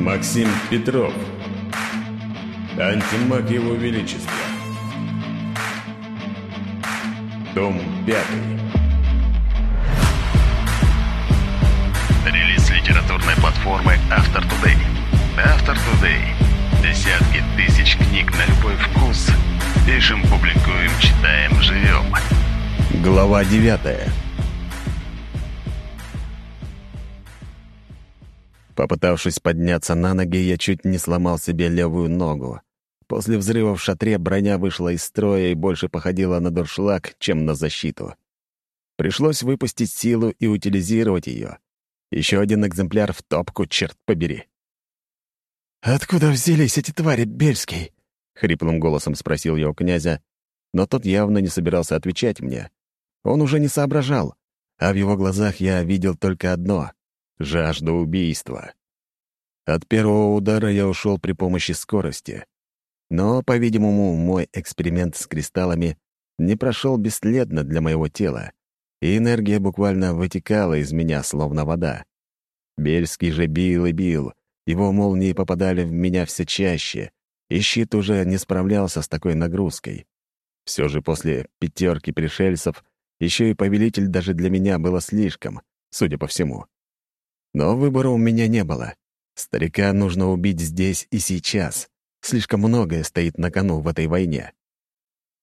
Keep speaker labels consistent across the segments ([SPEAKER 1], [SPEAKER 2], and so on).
[SPEAKER 1] Максим Петров. Антимаг Его Величества. Том 5.
[SPEAKER 2] Релиз литературной платформы Автор Today. Автор Today. Десятки тысяч книг на любой вкус. Пишем, публикуем, читаем, живем.
[SPEAKER 1] Глава 9. Попытавшись подняться на ноги, я чуть не сломал себе левую ногу. После взрыва в шатре броня вышла из строя и больше походила на дуршлаг, чем на защиту. Пришлось выпустить силу и утилизировать ее. Еще один экземпляр в топку, черт побери. «Откуда взялись эти твари, Бельский?» — хриплым голосом спросил я у князя, но тот явно не собирался отвечать мне. Он уже не соображал, а в его глазах я видел только одно жажду убийства. От первого удара я ушел при помощи скорости. Но, по-видимому, мой эксперимент с кристаллами не прошел бесследно для моего тела, и энергия буквально вытекала из меня, словно вода. Бельский же бил и бил, его молнии попадали в меня все чаще, и щит уже не справлялся с такой нагрузкой. Все же после пятерки пришельцев еще и повелитель даже для меня было слишком, судя по всему. Но выбора у меня не было. Старика нужно убить здесь и сейчас. Слишком многое стоит на кону в этой войне.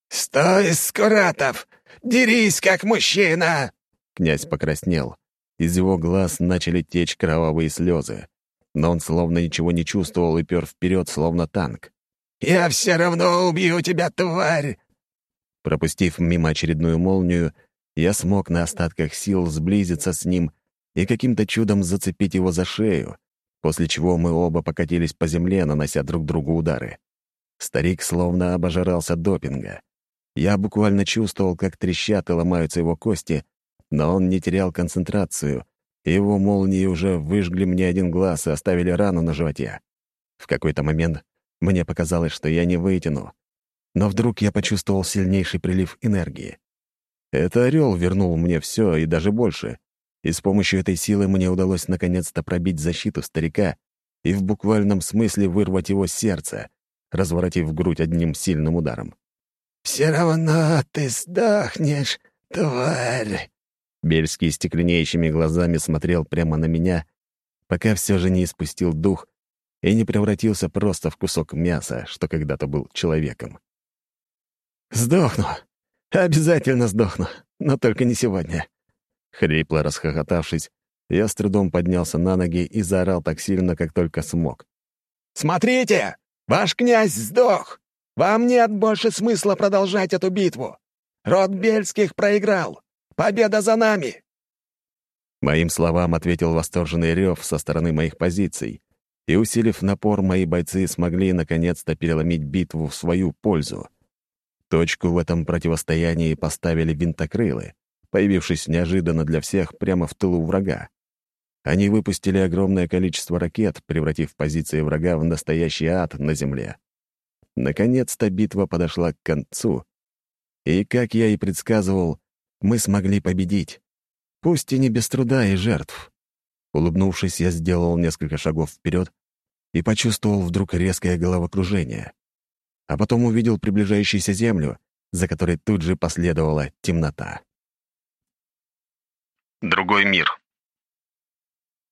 [SPEAKER 3] «Стой, Скуратов! Дерись, как мужчина!»
[SPEAKER 1] Князь покраснел. Из его глаз начали течь кровавые слезы. Но он словно ничего не чувствовал и пер вперед, словно танк.
[SPEAKER 3] «Я все равно убью тебя, тварь!»
[SPEAKER 1] Пропустив мимо очередную молнию, я смог на остатках сил сблизиться с ним и каким-то чудом зацепить его за шею, после чего мы оба покатились по земле, нанося друг другу удары. Старик словно обожрался допинга. Я буквально чувствовал, как трещат и ломаются его кости, но он не терял концентрацию, и его молнии уже выжгли мне один глаз и оставили рану на животе. В какой-то момент мне показалось, что я не вытяну, но вдруг я почувствовал сильнейший прилив энергии. Это орел вернул мне все и даже больше и с помощью этой силы мне удалось наконец-то пробить защиту старика и в буквальном смысле вырвать его сердце, разворотив грудь одним сильным ударом.
[SPEAKER 3] «Все равно ты сдохнешь, тварь!»
[SPEAKER 1] Бельский стекленеющими глазами смотрел прямо на меня, пока все же не испустил дух и не превратился просто в кусок мяса, что когда-то был человеком. «Сдохну. Обязательно сдохну, но только не сегодня. Хрипло расхохотавшись, я с трудом поднялся на ноги и заорал так сильно, как только смог.
[SPEAKER 3] «Смотрите! Ваш князь сдох! Вам нет больше смысла продолжать эту битву! Род Бельских проиграл! Победа за нами!»
[SPEAKER 1] Моим словам ответил восторженный рев со стороны моих позиций, и, усилив напор, мои бойцы смогли наконец-то переломить битву в свою пользу. Точку в этом противостоянии поставили винтокрылы появившись неожиданно для всех прямо в тылу врага. Они выпустили огромное количество ракет, превратив позиции врага в настоящий ад на земле. Наконец-то битва подошла к концу. И, как я и предсказывал, мы смогли победить. Пусть и не без труда и жертв. Улыбнувшись, я сделал несколько шагов вперед и почувствовал вдруг резкое головокружение. А потом увидел приближающуюся землю, за которой тут же последовала темнота.
[SPEAKER 2] Другой мир.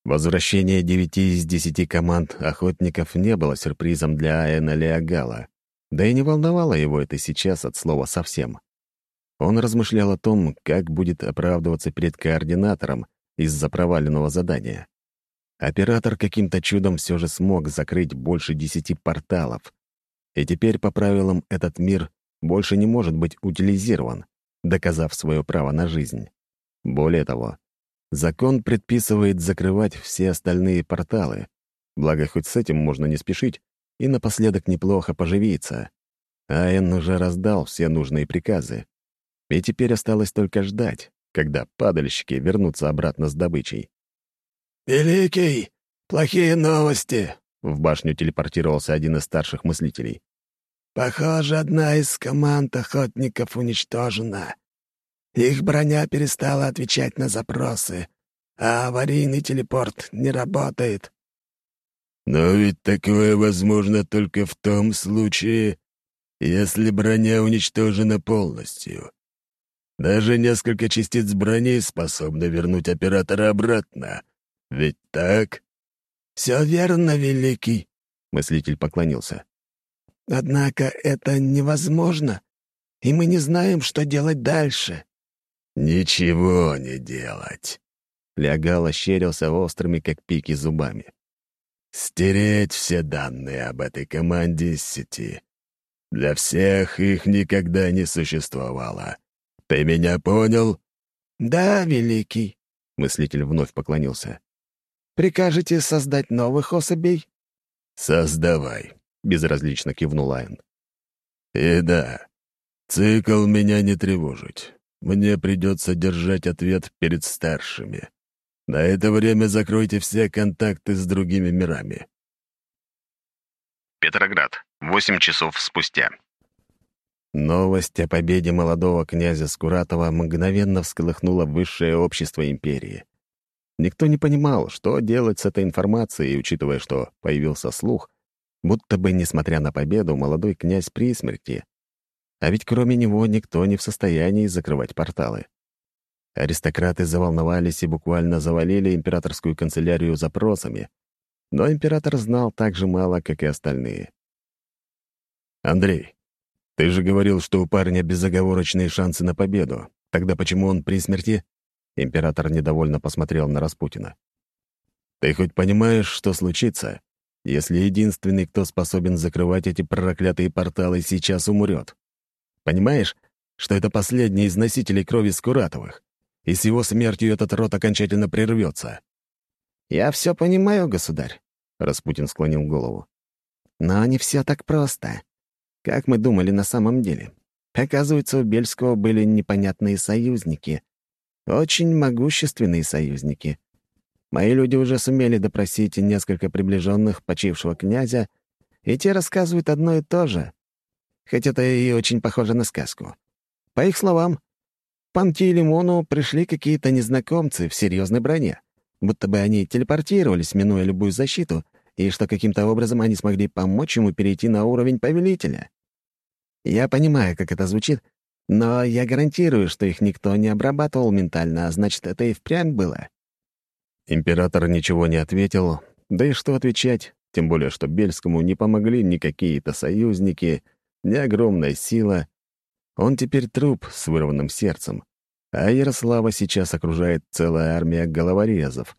[SPEAKER 1] Возвращение девяти из десяти команд охотников не было сюрпризом для Аэна Леогала, да и не волновало его это сейчас от слова совсем. Он размышлял о том, как будет оправдываться перед координатором из-за проваленного задания. Оператор каким-то чудом все же смог закрыть больше десяти порталов, и теперь по правилам этот мир больше не может быть утилизирован, доказав свое право на жизнь. Более того, Закон предписывает закрывать все остальные порталы. Благо, хоть с этим можно не спешить и напоследок неплохо поживиться. Айн уже раздал все нужные приказы. И теперь осталось только ждать, когда падальщики вернутся обратно с добычей.
[SPEAKER 3] «Великий, плохие новости!» — в башню телепортировался один из старших мыслителей. «Похоже, одна из команд охотников уничтожена. Их броня перестала отвечать на запросы, а аварийный телепорт не работает. Но ведь такое возможно только в том случае, если броня уничтожена полностью. Даже несколько частиц брони способны вернуть оператора обратно. Ведь так?
[SPEAKER 4] «Все верно, Великий», —
[SPEAKER 1] мыслитель поклонился.
[SPEAKER 4] «Однако это невозможно, и мы не знаем, что делать дальше».
[SPEAKER 3] «Ничего не делать», — Лягал ощерился острыми, как пики, зубами. «Стереть все данные об этой команде из сети. Для всех их никогда не существовало. Ты меня понял?»
[SPEAKER 4] «Да, Великий», —
[SPEAKER 1] мыслитель вновь поклонился.
[SPEAKER 4] «Прикажете создать новых особей?»
[SPEAKER 3] «Создавай», — безразлично кивнул Айн. «И да, цикл меня не тревожить. Мне придется держать ответ перед старшими. На это время закройте все контакты с другими мирами».
[SPEAKER 2] Петроград. Восемь часов спустя.
[SPEAKER 1] Новость о победе молодого князя Скуратова мгновенно всколыхнула высшее общество империи. Никто не понимал, что делать с этой информацией, учитывая, что появился слух, будто бы, несмотря на победу, молодой князь при смерти. А ведь кроме него никто не в состоянии закрывать порталы. Аристократы заволновались и буквально завалили императорскую канцелярию запросами, но император знал так же мало, как и остальные. «Андрей, ты же говорил, что у парня безоговорочные шансы на победу. Тогда почему он при смерти?» Император недовольно посмотрел на Распутина. «Ты хоть понимаешь, что случится, если единственный, кто способен закрывать эти проклятые порталы, сейчас умрет? Понимаешь, что это последний из носителей крови Скуратовых, и с его смертью этот род окончательно прервется?»
[SPEAKER 4] «Я все понимаю, государь», — Распутин склонил голову. «Но не все так просто. Как мы думали на самом деле. Оказывается, у Бельского были непонятные союзники. Очень могущественные союзники. Мои люди уже сумели допросить несколько приближенных почившего князя, и те рассказывают одно и то же. Хоть это и очень похоже на сказку. По их словам, Панти и Лимону пришли какие-то незнакомцы в серьезной броне, будто бы они телепортировались, минуя любую защиту, и что каким-то образом они смогли помочь ему перейти на уровень повелителя. Я понимаю, как это звучит, но я гарантирую, что их никто не обрабатывал ментально, а значит, это и впрямь было».
[SPEAKER 1] Император ничего не ответил, да и что отвечать, тем более, что Бельскому не помогли ни какие-то союзники, ни огромная сила. Он теперь труп с вырванным сердцем, а Ярослава сейчас окружает целая армия головорезов,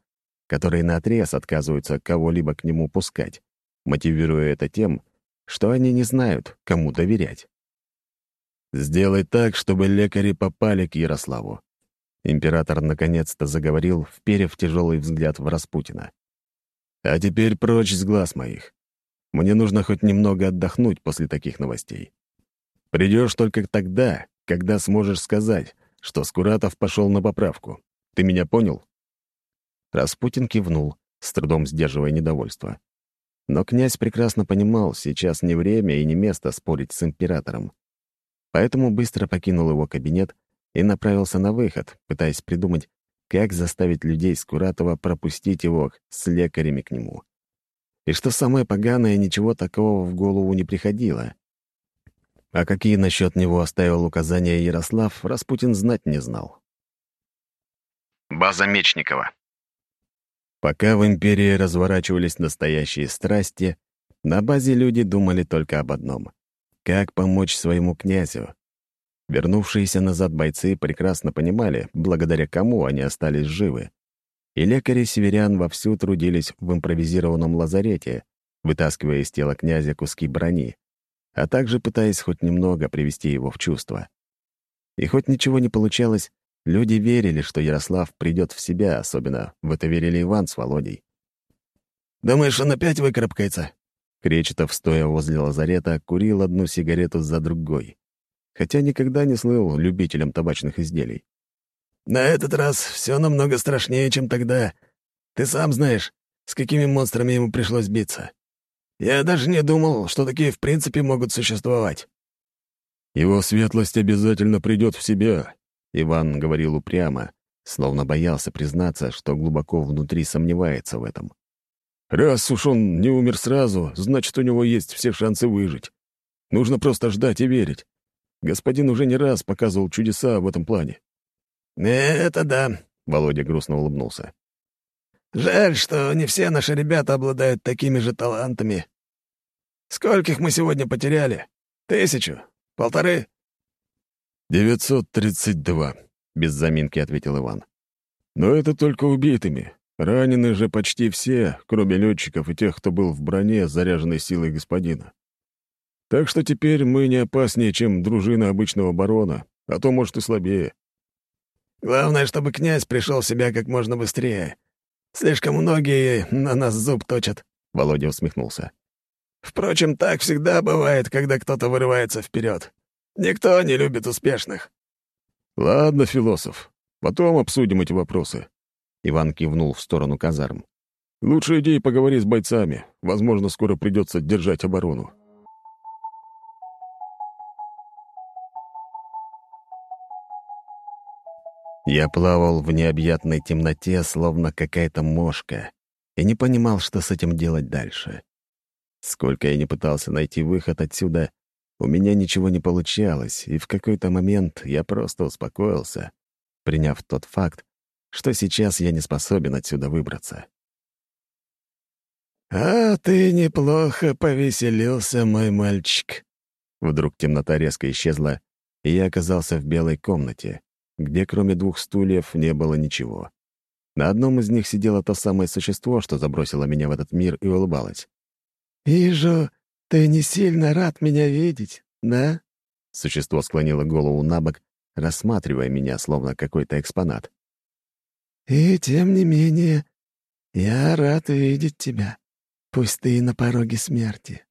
[SPEAKER 1] которые наотрез отказываются кого-либо к нему пускать, мотивируя это тем, что они не знают, кому доверять. Сделай так, чтобы лекари попали к Ярославу. Император наконец-то заговорил, вперев тяжелый взгляд в Распутина. А теперь прочь с глаз моих. Мне нужно хоть немного отдохнуть после таких новостей. Придешь только тогда, когда сможешь сказать, что Скуратов пошел на поправку. Ты меня понял?» Распутин кивнул, с трудом сдерживая недовольство. Но князь прекрасно понимал, сейчас не время и не место спорить с императором поэтому быстро покинул его кабинет и направился на выход, пытаясь придумать, как заставить людей с Куратова пропустить его с лекарями к нему. И что самое поганое, ничего такого в голову не приходило. А какие насчет него оставил указания Ярослав, Распутин знать не знал.
[SPEAKER 2] База Мечникова.
[SPEAKER 1] Пока в империи разворачивались настоящие страсти, на базе люди думали только об одном как помочь своему князю? Вернувшиеся назад бойцы прекрасно понимали, благодаря кому они остались живы. И лекари северян вовсю трудились в импровизированном лазарете, вытаскивая из тела князя куски брони, а также пытаясь хоть немного привести его в чувство. И хоть ничего не получалось, люди верили, что Ярослав придет в себя, особенно в это верили Иван с Володей.
[SPEAKER 4] «Думаешь, он опять выкарабкается?»
[SPEAKER 1] Кречетов, стоя возле лазарета, курил одну сигарету за другой, хотя никогда не слыл любителем табачных изделий.
[SPEAKER 4] «На этот раз все намного страшнее, чем тогда. Ты сам знаешь, с какими монстрами ему пришлось биться. Я даже не думал, что такие в принципе могут существовать».
[SPEAKER 1] «Его светлость обязательно придет в себя», — Иван говорил упрямо, словно боялся признаться, что глубоко внутри сомневается в этом.
[SPEAKER 3] Раз уж он не умер сразу, значит, у него есть все шансы выжить. Нужно просто ждать и верить. Господин уже не раз показывал чудеса в этом плане.
[SPEAKER 1] «Это да», — Володя грустно улыбнулся. «Жаль, что не все наши ребята обладают такими же талантами. Скольких мы сегодня потеряли? Тысячу? Полторы?»
[SPEAKER 3] «Девятьсот тридцать два», — без заминки ответил Иван. «Но это только убитыми. Ранены же почти все, кроме летчиков и тех, кто был в броне, заряженной силой господина. Так что теперь мы не опаснее, чем дружина обычного барона, а то, может, и слабее.
[SPEAKER 1] Главное, чтобы князь пришел в себя как можно быстрее. Слишком многие на нас зуб точат», — Володя усмехнулся. «Впрочем, так всегда бывает, когда кто-то вырывается вперед. Никто не любит успешных».
[SPEAKER 3] «Ладно, философ, потом обсудим эти вопросы». Иван кивнул в сторону казарм. «Лучше иди и поговори с бойцами. Возможно, скоро придется держать оборону».
[SPEAKER 4] Я плавал в необъятной темноте, словно какая-то мошка, и не понимал, что с этим делать дальше. Сколько я не пытался найти выход отсюда, у меня ничего не получалось, и в какой-то момент я просто успокоился, приняв тот факт, что сейчас я не способен отсюда выбраться.
[SPEAKER 1] «А ты неплохо повеселился, мой мальчик».
[SPEAKER 4] Вдруг темнота резко исчезла, и я оказался в белой комнате где кроме двух стульев не было ничего. На одном из них сидело то самое существо, что забросило меня в этот мир и улыбалось.
[SPEAKER 1] «Вижу, ты не сильно рад меня видеть, да?»
[SPEAKER 4] Существо склонило голову на бок, рассматривая меня, словно какой-то экспонат.
[SPEAKER 1] «И тем не менее, я рад видеть тебя, пусть ты и на пороге смерти.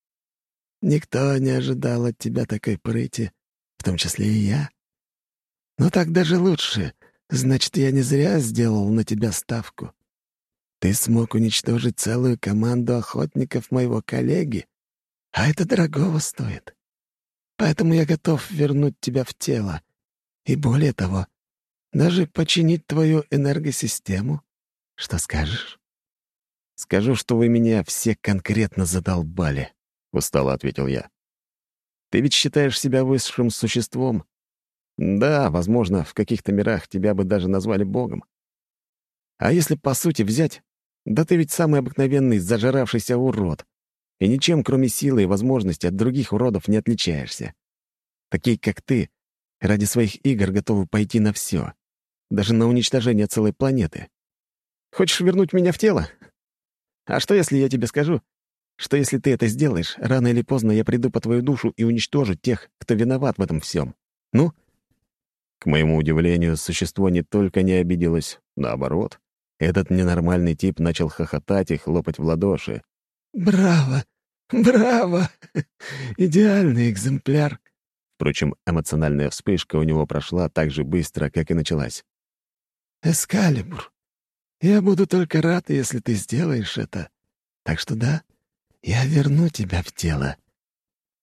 [SPEAKER 1] Никто не ожидал от тебя такой прыти, в том числе и я. «Ну так даже лучше. Значит, я не зря сделал на тебя ставку. Ты смог уничтожить целую команду охотников моего коллеги, а это дорогого стоит. Поэтому я готов вернуть тебя в тело. И более того, даже починить твою энергосистему. Что скажешь?»
[SPEAKER 4] «Скажу, что вы меня все конкретно задолбали», — устало ответил я. «Ты ведь считаешь себя высшим существом, да, возможно, в каких-то мирах тебя бы даже назвали богом. А если по сути взять, да ты ведь самый обыкновенный зажиравшийся урод, и ничем, кроме силы и возможности, от других уродов не отличаешься. Такие, как ты, ради своих игр готовы пойти на все, даже на уничтожение целой планеты. Хочешь вернуть меня в тело? А что, если я тебе скажу, что если ты это сделаешь, рано или поздно я приду по твою душу и уничтожу тех, кто виноват в этом всем? Ну, к моему удивлению, существо не только не обиделось, наоборот. Этот ненормальный тип начал хохотать и хлопать в ладоши.
[SPEAKER 1] «Браво! Браво! Идеальный экземпляр!»
[SPEAKER 4] Впрочем, эмоциональная вспышка у него прошла так же быстро, как и началась.
[SPEAKER 1] «Эскалибур, я буду только рад, если ты сделаешь это. Так что да, я верну тебя в тело.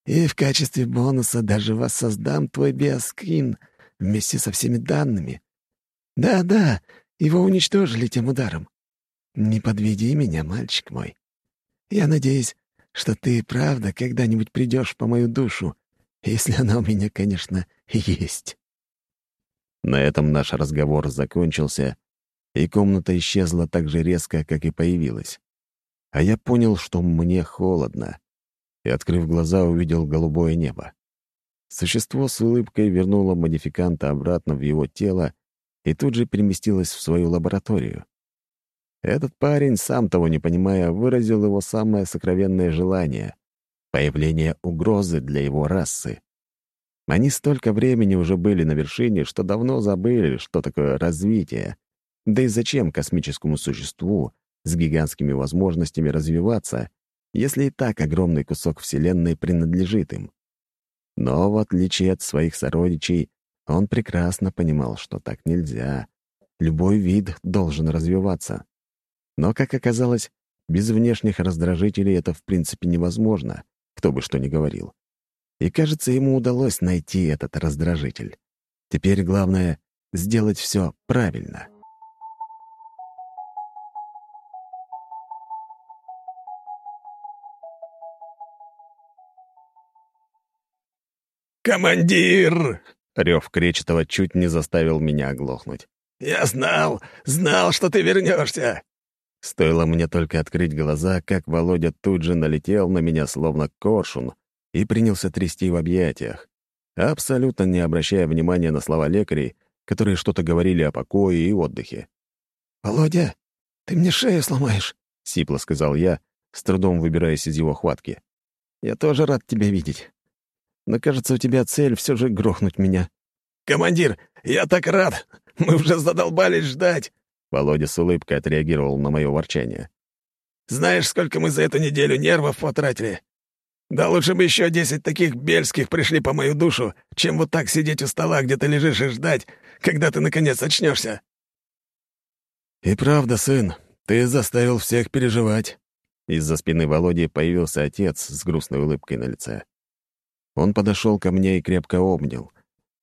[SPEAKER 1] И в качестве бонуса даже воссоздам твой биоскин — вместе со всеми данными. Да-да, его уничтожили тем ударом. Не подведи меня, мальчик мой. Я надеюсь, что ты правда когда-нибудь придешь по мою душу, если она у меня, конечно, есть».
[SPEAKER 4] На этом наш разговор закончился, и комната исчезла так же резко, как и появилась. А я понял, что мне холодно, и, открыв глаза, увидел голубое небо. Существо с улыбкой вернуло модификанта обратно в его тело и тут же переместилось в свою лабораторию. Этот парень, сам того не понимая, выразил его самое сокровенное желание — появление угрозы для его расы. Они столько времени уже были на вершине, что давно забыли, что такое развитие. Да и зачем космическому существу с гигантскими возможностями развиваться, если и так огромный кусок Вселенной принадлежит им? Но, в отличие от своих сородичей, он прекрасно понимал, что так нельзя. Любой вид должен развиваться. Но, как оказалось, без внешних раздражителей это в принципе невозможно, кто бы что ни говорил. И, кажется, ему удалось найти этот раздражитель. Теперь главное — сделать все правильно.
[SPEAKER 3] «Командир!» — рев Кречетова чуть не заставил меня оглохнуть. «Я знал, знал, что ты вернешься!» Стоило мне только открыть глаза, как Володя тут же налетел на меня, словно коршун, и принялся трясти в объятиях, абсолютно не обращая внимания на слова лекарей, которые что-то говорили о покое и отдыхе.
[SPEAKER 4] «Володя, ты мне шею сломаешь», — сипло сказал я, с трудом выбираясь из его хватки. «Я тоже рад тебя видеть. Но, кажется, у тебя цель все же грохнуть меня».
[SPEAKER 3] «Командир, я так рад! Мы уже задолбались ждать!»
[SPEAKER 1] Володя с улыбкой отреагировал на мое ворчание.
[SPEAKER 3] «Знаешь, сколько мы за эту неделю нервов потратили? Да лучше бы еще десять таких бельских пришли по мою душу, чем вот так сидеть у стола, где ты лежишь и ждать, когда ты наконец очнешься.
[SPEAKER 4] «И правда, сын, ты заставил всех переживать».
[SPEAKER 1] Из-за спины Володи появился отец с грустной улыбкой на лице. Он подошел ко мне и крепко обнял.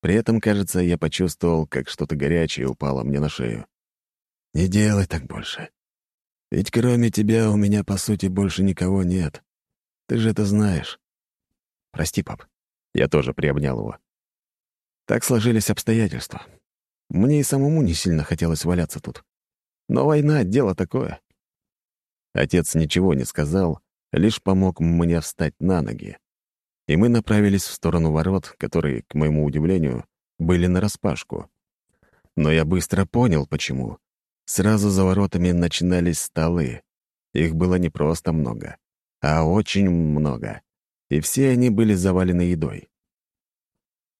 [SPEAKER 1] При этом, кажется, я почувствовал, как что-то горячее упало мне на шею.
[SPEAKER 4] «Не делай так больше. Ведь кроме тебя у меня, по сути, больше никого нет. Ты же это знаешь».
[SPEAKER 1] «Прости, пап». Я тоже приобнял его. Так сложились обстоятельства. Мне и самому не сильно хотелось валяться тут. Но война — дело такое. Отец ничего не сказал, лишь помог мне встать на ноги. И мы направились в сторону ворот, которые, к моему удивлению, были нараспашку. Но я быстро понял, почему. Сразу за воротами начинались столы. Их было не просто много, а очень много. И все они были завалены едой.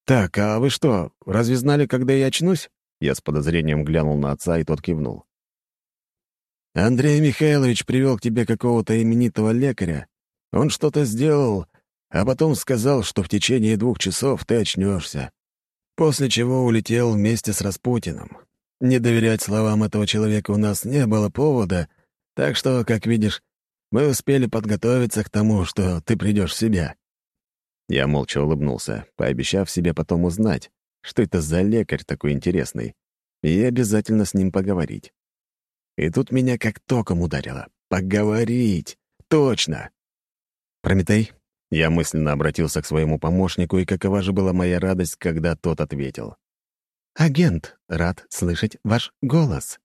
[SPEAKER 1] «Так, а вы что, разве знали, когда я очнусь?» Я с подозрением глянул на отца, и тот кивнул.
[SPEAKER 4] Андрей Михайлович привел к тебе какого-то именитого лекаря. Он что-то сделал, а потом сказал, что в течение двух часов ты очнешься. После чего улетел вместе с Распутиным. Не доверять словам этого человека у нас не было повода, так что, как видишь, мы успели подготовиться к тому, что ты придешь в себя».
[SPEAKER 1] Я молча улыбнулся, пообещав себе потом узнать, что это за лекарь такой интересный, и обязательно с ним поговорить. И тут меня как током ударило. Поговорить! Точно! Прометей, я мысленно обратился к своему помощнику, и какова же была моя радость, когда тот ответил.
[SPEAKER 5] «Агент, рад слышать ваш голос.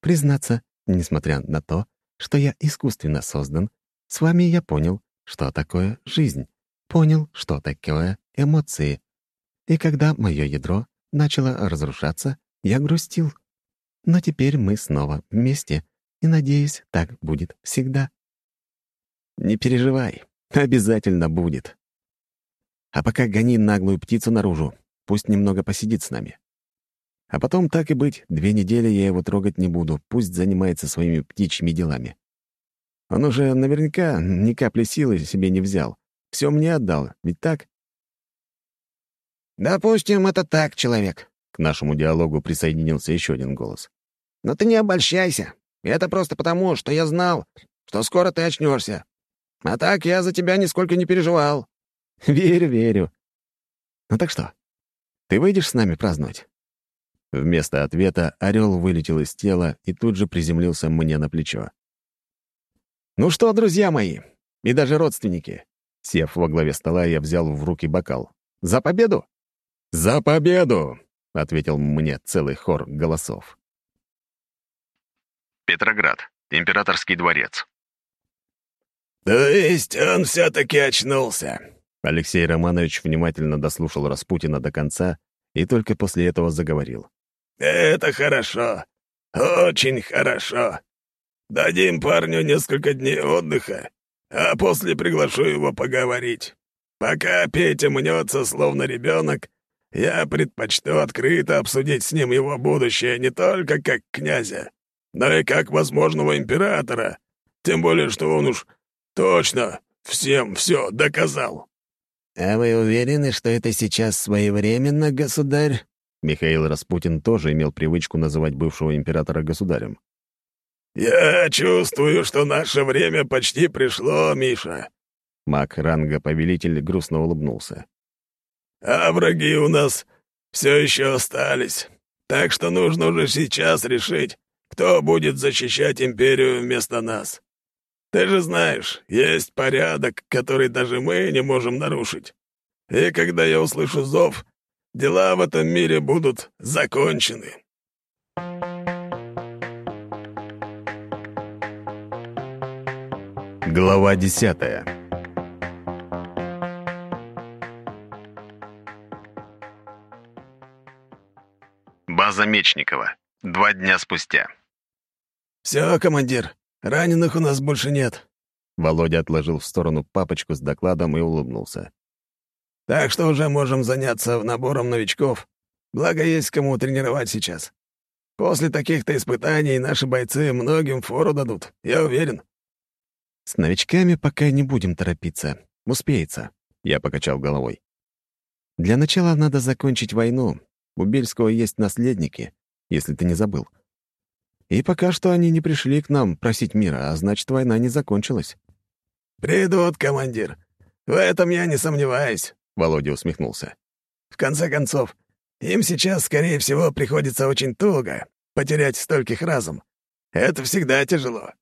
[SPEAKER 5] Признаться, несмотря на то, что я искусственно создан, с вами я понял, что такое жизнь, понял, что такое эмоции. И когда мое ядро начало разрушаться, я грустил. Но теперь мы снова вместе, и, надеюсь, так будет всегда.
[SPEAKER 1] Не переживай, обязательно будет. А пока гони наглую птицу наружу, пусть немного посидит с нами. А потом, так и быть, две недели я его трогать не буду, пусть занимается своими птичьими делами. Он уже наверняка ни капли силы себе не взял. Все мне отдал, ведь так?
[SPEAKER 6] «Допустим, это так, человек»,
[SPEAKER 1] к нашему диалогу присоединился еще один голос.
[SPEAKER 6] «Но ты не обольщайся. Это просто потому, что я знал, что скоро ты очнешься. А так я за тебя нисколько не переживал».
[SPEAKER 1] «Верю, верю. Ну так что, ты выйдешь с нами праздновать?» Вместо ответа орел вылетел из тела и тут же приземлился мне на плечо. «Ну что, друзья мои, и даже родственники!» Сев во главе стола, я взял в руки бокал. «За победу!» «За победу!» — ответил мне целый хор голосов.
[SPEAKER 2] Петроград. Императорский дворец.
[SPEAKER 3] «То есть он все-таки очнулся?»
[SPEAKER 1] Алексей Романович внимательно дослушал Распутина до конца и только после этого заговорил.
[SPEAKER 3] «Это хорошо. Очень хорошо. Дадим парню несколько дней отдыха, а после приглашу его поговорить. Пока Петя мнется, словно ребенок, я предпочту открыто обсудить с ним его будущее не только как князя, но и как возможного императора, тем более что он уж точно всем все доказал».
[SPEAKER 6] «А вы уверены, что это сейчас своевременно, государь?»
[SPEAKER 1] Михаил Распутин тоже имел привычку называть бывшего императора государем.
[SPEAKER 3] «Я чувствую, что наше время почти пришло, Миша».
[SPEAKER 1] Маг ранга повелитель грустно улыбнулся.
[SPEAKER 3] А враги у нас все еще остались. Так что нужно уже сейчас решить, кто будет защищать империю вместо нас. Ты же знаешь, есть порядок, который даже мы не можем нарушить. И когда я услышу зов, дела в этом мире будут закончены.
[SPEAKER 1] Глава десятая База Мечникова. Два дня спустя.
[SPEAKER 3] «Все, командир, раненых у нас больше нет».
[SPEAKER 1] Володя отложил в сторону папочку с докладом и улыбнулся.
[SPEAKER 3] «Так что уже можем заняться набором новичков. Благо, есть кому тренировать сейчас. После таких-то испытаний наши бойцы многим фору дадут, я уверен».
[SPEAKER 4] «С новичками пока не будем торопиться. Успеется», — я покачал головой. «Для начала надо закончить войну. У Бельского есть наследники, если ты не забыл. И пока что они не пришли к нам просить мира, а значит, война не закончилась».
[SPEAKER 3] «Придут, командир. В этом я не сомневаюсь», — Володя усмехнулся. «В конце концов, им сейчас, скорее всего, приходится очень туго потерять стольких разом. Это всегда тяжело.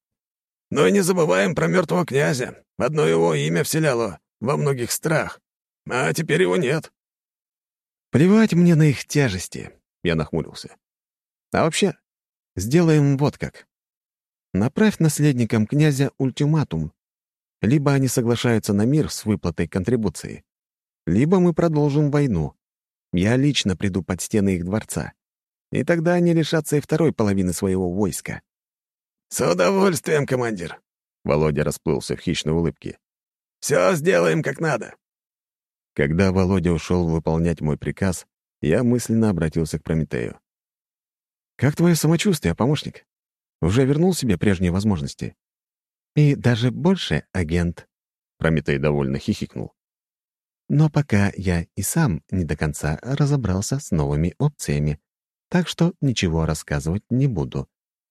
[SPEAKER 3] Но и не забываем про мертвого князя. Одно его имя вселяло во многих страх. А теперь его нет».
[SPEAKER 4] «Плевать мне на их тяжести», — я нахмурился. «А вообще, Сделаем вот как. Направь наследникам князя ультиматум. Либо они соглашаются на мир с выплатой контрибуции, либо мы продолжим войну. Я лично приду под стены их дворца. И тогда они лишатся и второй половины своего войска.
[SPEAKER 3] «С удовольствием, командир!» Володя расплылся в хищной улыбке. «Все сделаем как надо!»
[SPEAKER 1] Когда Володя ушел выполнять мой приказ, я мысленно обратился к Прометею.
[SPEAKER 4] «Как твое самочувствие, помощник? Уже вернул себе прежние возможности?» «И даже больше, агент», — Прометей довольно хихикнул. «Но пока я и сам не до конца разобрался с новыми опциями, так что ничего рассказывать не буду.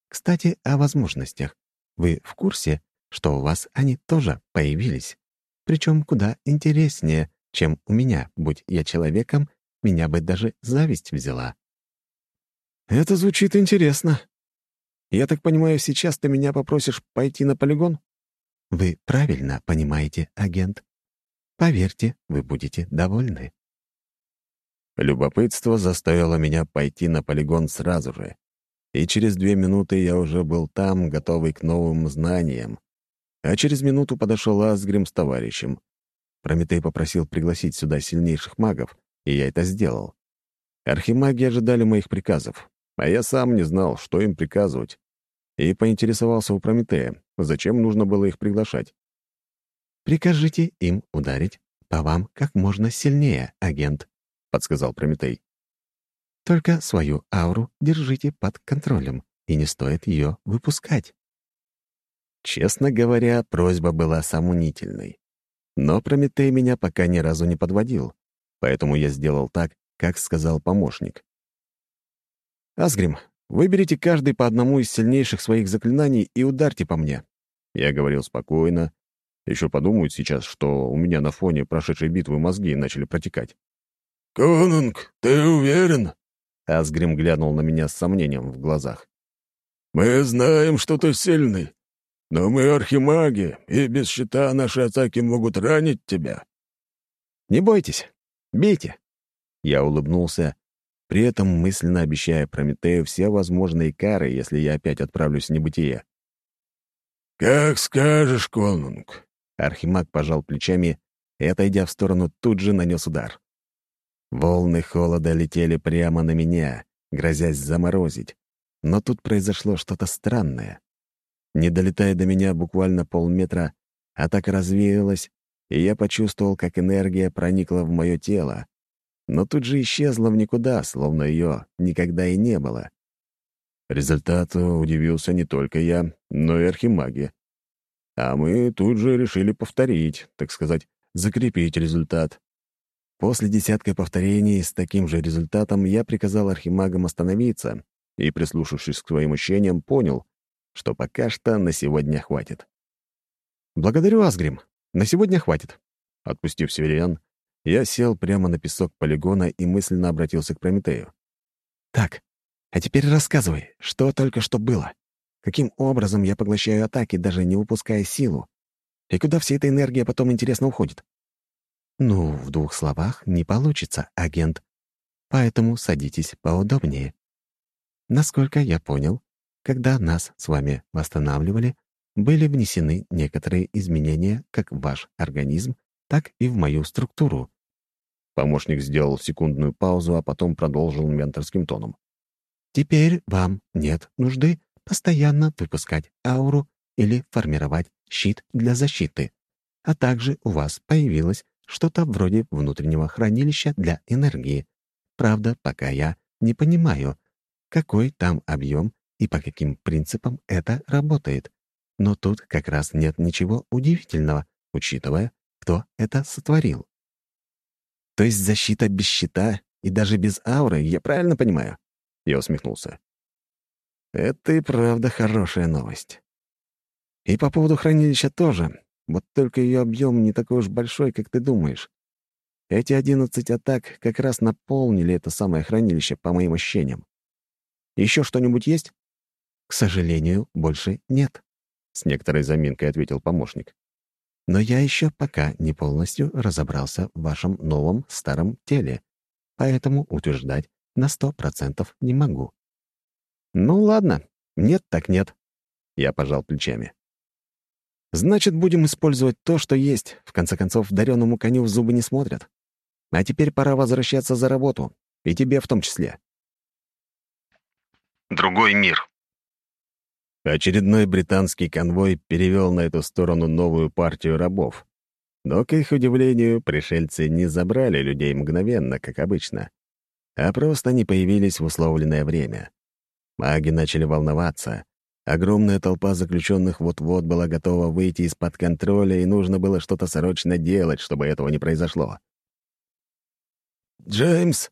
[SPEAKER 4] Кстати, о возможностях. Вы в курсе, что у вас они тоже появились? Причем куда интереснее, чем у меня, будь я человеком, меня бы даже зависть взяла.
[SPEAKER 5] «Это звучит интересно. Я так понимаю, сейчас ты меня попросишь пойти на полигон?»
[SPEAKER 4] «Вы правильно понимаете, агент. Поверьте, вы будете довольны».
[SPEAKER 1] Любопытство заставило меня пойти на полигон сразу же. И через две минуты я уже был там, готовый к новым знаниям. А через минуту подошел Асгрим с товарищем. Прометей попросил пригласить сюда сильнейших магов, и я это сделал. Архимаги ожидали моих приказов, а я сам не знал, что им приказывать, и поинтересовался у Прометея, зачем нужно было их приглашать.
[SPEAKER 4] «Прикажите им ударить по вам как можно сильнее, агент», — подсказал Прометей. «Только свою ауру держите под контролем, и не стоит ее выпускать».
[SPEAKER 1] Честно говоря, просьба была сомнительной. Но Прометей меня пока ни разу не подводил, поэтому я сделал так, как сказал помощник.
[SPEAKER 5] «Асгрим, выберите каждый по одному из сильнейших своих заклинаний и ударьте по мне».
[SPEAKER 1] Я говорил спокойно. Еще подумают сейчас, что у меня на фоне прошедшей битвы мозги начали протекать.
[SPEAKER 3] «Конунг, ты уверен?»
[SPEAKER 1] Асгрим глянул на меня с сомнением в глазах.
[SPEAKER 3] «Мы знаем, что ты сильный, но мы архимаги, и без щита наши атаки могут ранить тебя».
[SPEAKER 5] «Не бойтесь, бейте».
[SPEAKER 1] Я улыбнулся при этом мысленно обещая Прометею все возможные кары, если я опять отправлюсь в небытие.
[SPEAKER 3] «Как скажешь, конунг!»
[SPEAKER 1] Архимаг пожал плечами и, отойдя в сторону, тут же нанес удар. Волны холода летели прямо на меня, грозясь заморозить. Но тут произошло что-то странное. Не долетая до меня буквально полметра, атака развеялась, и я почувствовал, как энергия проникла в мое тело, но тут же исчезла в никуда, словно ее никогда и не было. Результату удивился не только я, но и архимаги. А мы тут же решили повторить, так сказать, закрепить результат. После десятка повторений с таким же результатом я приказал архимагам остановиться и, прислушавшись к своим ощущениям, понял, что пока что на сегодня хватит.
[SPEAKER 5] «Благодарю, Асгрим. На сегодня хватит».
[SPEAKER 1] Отпустив северян, я сел прямо на песок полигона и мысленно обратился к Прометею.
[SPEAKER 4] «Так, а теперь рассказывай, что только что было? Каким образом я поглощаю атаки, даже не выпуская силу? И куда вся эта энергия потом интересно уходит?»
[SPEAKER 5] «Ну, в двух словах не получится, агент. Поэтому садитесь поудобнее. Насколько я понял, когда нас с вами восстанавливали, были внесены некоторые изменения как в ваш организм, так и в мою структуру.
[SPEAKER 1] Помощник сделал секундную паузу, а потом продолжил менторским тоном.
[SPEAKER 5] Теперь вам нет нужды постоянно выпускать ауру или формировать щит для защиты, а также у вас появилось что-то вроде внутреннего хранилища для энергии. Правда, пока я не понимаю, какой там объем и по каким принципам это работает. Но тут как раз нет ничего удивительного, учитывая, кто это сотворил.
[SPEAKER 1] То есть защита без щита и даже без ауры, я правильно понимаю? Я усмехнулся. Это и правда хорошая новость. И по поводу хранилища тоже. Вот только ее объем не такой уж большой, как ты думаешь. Эти одиннадцать атак как раз наполнили это самое хранилище, по моим ощущениям. Еще что-нибудь есть?
[SPEAKER 5] К сожалению, больше нет, с некоторой заминкой ответил помощник. Но я еще пока не полностью разобрался в вашем новом старом теле, поэтому утверждать на сто процентов не могу.
[SPEAKER 1] Ну ладно, нет так нет. Я пожал плечами. Значит, будем использовать то, что есть. В конце концов, дареному коню в зубы не смотрят. А теперь пора возвращаться за работу. И тебе в том числе.
[SPEAKER 2] Другой мир.
[SPEAKER 1] Очередной британский конвой перевел на эту сторону новую партию рабов. Но, к их удивлению, пришельцы не забрали людей мгновенно, как обычно, а просто не появились в условленное время. Маги начали волноваться, Огромная толпа заключенных вот-вот была готова выйти из-под контроля, и нужно было что-то срочно делать, чтобы этого не произошло.
[SPEAKER 3] «Джеймс,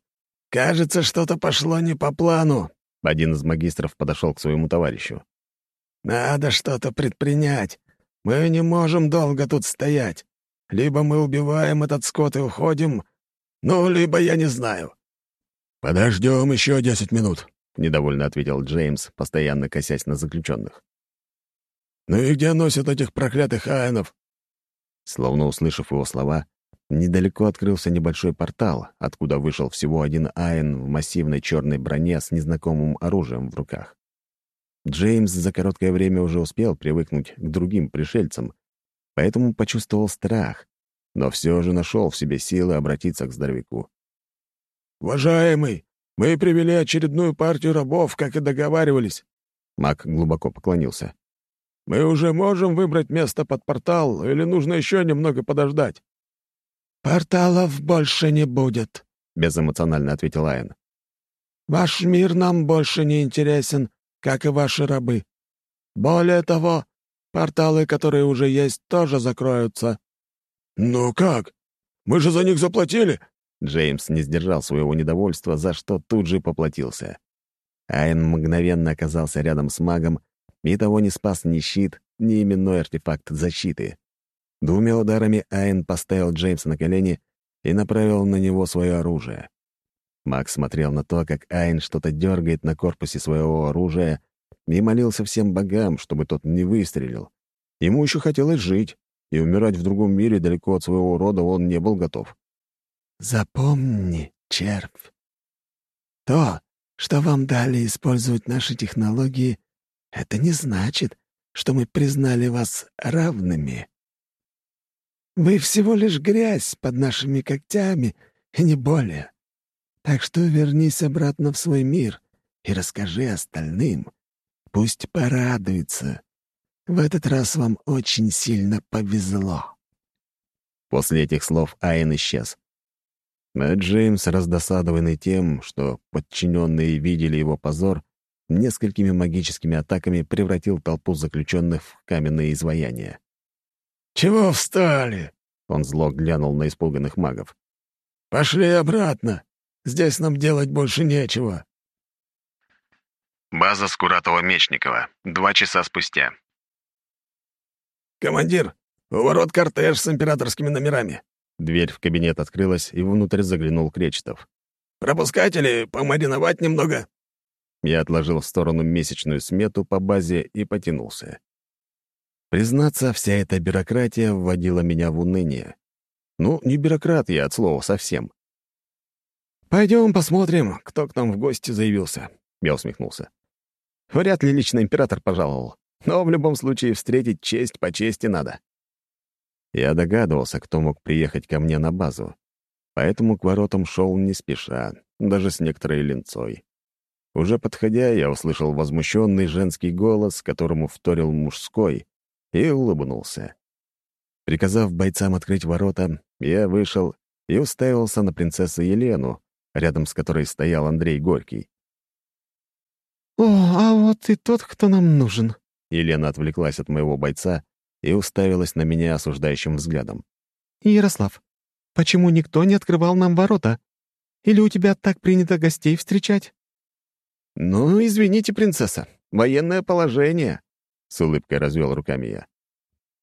[SPEAKER 3] кажется, что-то пошло не по плану», — один из магистров подошел к своему товарищу. «Надо что-то предпринять. Мы не можем долго тут стоять. Либо мы убиваем этот скот и уходим, ну, либо я не знаю».
[SPEAKER 6] «Подождем еще десять минут», —
[SPEAKER 1] недовольно ответил Джеймс, постоянно косясь на заключенных.
[SPEAKER 6] «Ну и где носят этих проклятых аэнов?»
[SPEAKER 1] Словно услышав его слова, недалеко открылся небольшой портал, откуда вышел всего один аэн в массивной черной броне с незнакомым оружием в руках. Джеймс за короткое время уже успел привыкнуть к другим пришельцам, поэтому почувствовал страх, но все же нашел в себе силы обратиться к здоровяку.
[SPEAKER 6] «Уважаемый, мы привели очередную партию рабов, как и договаривались».
[SPEAKER 1] Мак глубоко поклонился.
[SPEAKER 6] «Мы уже можем выбрать место под портал, или нужно еще немного подождать?»
[SPEAKER 3] «Порталов больше не будет», — безэмоционально ответил Айн. «Ваш мир нам больше не интересен, как и ваши рабы. Более того, порталы, которые уже есть, тоже закроются».
[SPEAKER 6] «Ну как? Мы же за них заплатили!»
[SPEAKER 1] Джеймс не сдержал своего недовольства, за что тут же поплатился. Айн мгновенно оказался рядом с магом, и того не спас ни щит, ни именной артефакт защиты. Двумя ударами Айн поставил Джеймса на колени и направил на него свое оружие. Маг смотрел на то, как Айн что-то дергает на корпусе своего оружия, и молился всем богам, чтобы тот не выстрелил. Ему еще хотелось жить, и умирать в другом мире далеко от своего рода он не был готов.
[SPEAKER 3] Запомни, червь. То, что вам дали использовать наши технологии, это не значит, что мы признали вас равными. Вы всего лишь грязь под нашими когтями, и не более. Так что вернись обратно в свой мир и расскажи остальным. Пусть порадуются. В этот раз вам очень сильно повезло».
[SPEAKER 1] После этих слов Айн исчез. А Джеймс, раздосадованный тем, что подчиненные видели его позор, несколькими магическими атаками превратил толпу заключенных в каменные изваяния.
[SPEAKER 6] «Чего встали?» — он зло глянул на испуганных магов. «Пошли обратно. Здесь нам делать больше нечего».
[SPEAKER 2] База Скуратова-Мечникова. Два часа спустя.
[SPEAKER 6] «Командир, у ворот кортеж с императорскими номерами.
[SPEAKER 1] Дверь в кабинет открылась, и внутрь заглянул Кречетов.
[SPEAKER 6] «Пропускать или помариновать немного?»
[SPEAKER 1] Я отложил в сторону месячную смету по базе и потянулся. Признаться, вся эта бюрократия вводила меня в уныние. Ну, не бюрократ я от слова совсем.
[SPEAKER 6] «Пойдем посмотрим, кто к нам в гости заявился», — я усмехнулся.
[SPEAKER 1] «Вряд ли лично император пожаловал, но в любом случае встретить честь по чести надо». Я догадывался, кто мог приехать ко мне на базу, поэтому к воротам шел не спеша, даже с некоторой ленцой. Уже подходя, я услышал возмущенный женский голос, которому вторил мужской, и улыбнулся. Приказав бойцам открыть ворота, я вышел и уставился на принцессу Елену, рядом с которой стоял Андрей Горький.
[SPEAKER 5] «О, а вот и тот, кто нам нужен».
[SPEAKER 1] Елена отвлеклась от моего бойца и уставилась на меня осуждающим взглядом.
[SPEAKER 5] «Ярослав, почему никто не открывал нам ворота? Или у тебя так принято гостей встречать?»
[SPEAKER 1] «Ну, извините, принцесса, военное положение», — с улыбкой развел руками я.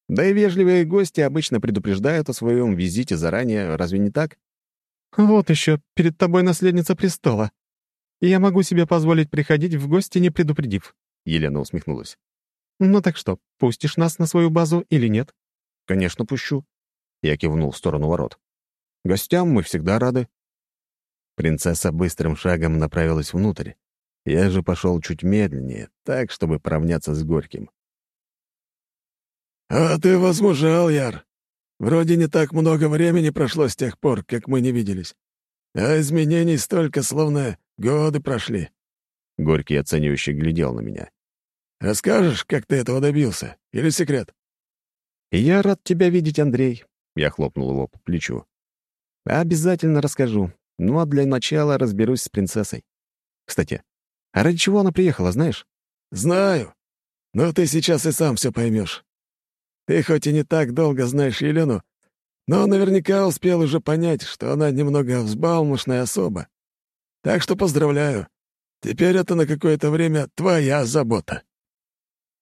[SPEAKER 1] «Да и вежливые гости обычно предупреждают о своем визите заранее, разве не так?»
[SPEAKER 5] «Вот еще, перед тобой наследница престола. Я могу себе позволить приходить в гости, не предупредив», —
[SPEAKER 1] Елена усмехнулась.
[SPEAKER 5] «Ну так что, пустишь нас на свою базу или нет?»
[SPEAKER 1] «Конечно, пущу», — я кивнул в сторону ворот. «Гостям мы всегда рады». Принцесса быстрым шагом направилась внутрь. Я же пошел чуть медленнее, так, чтобы поравняться с Горьким.
[SPEAKER 6] «А ты возмужал, Яр. Вроде не так много времени прошло с тех пор, как мы не виделись. А изменений столько, словно годы прошли».
[SPEAKER 1] Горький оценивающе глядел на меня.
[SPEAKER 6] «Расскажешь, как ты этого добился? Или секрет?»
[SPEAKER 1] «Я рад тебя видеть, Андрей», — я хлопнул его по плечу. «Обязательно расскажу. Ну а для начала разберусь с принцессой. Кстати, а ради чего она приехала, знаешь?»
[SPEAKER 6] «Знаю. Но ты сейчас и сам все поймешь. Ты хоть и не так долго знаешь Елену, но наверняка успел уже понять, что она немного взбалмошная особа. Так что поздравляю. Теперь это на какое-то время твоя забота».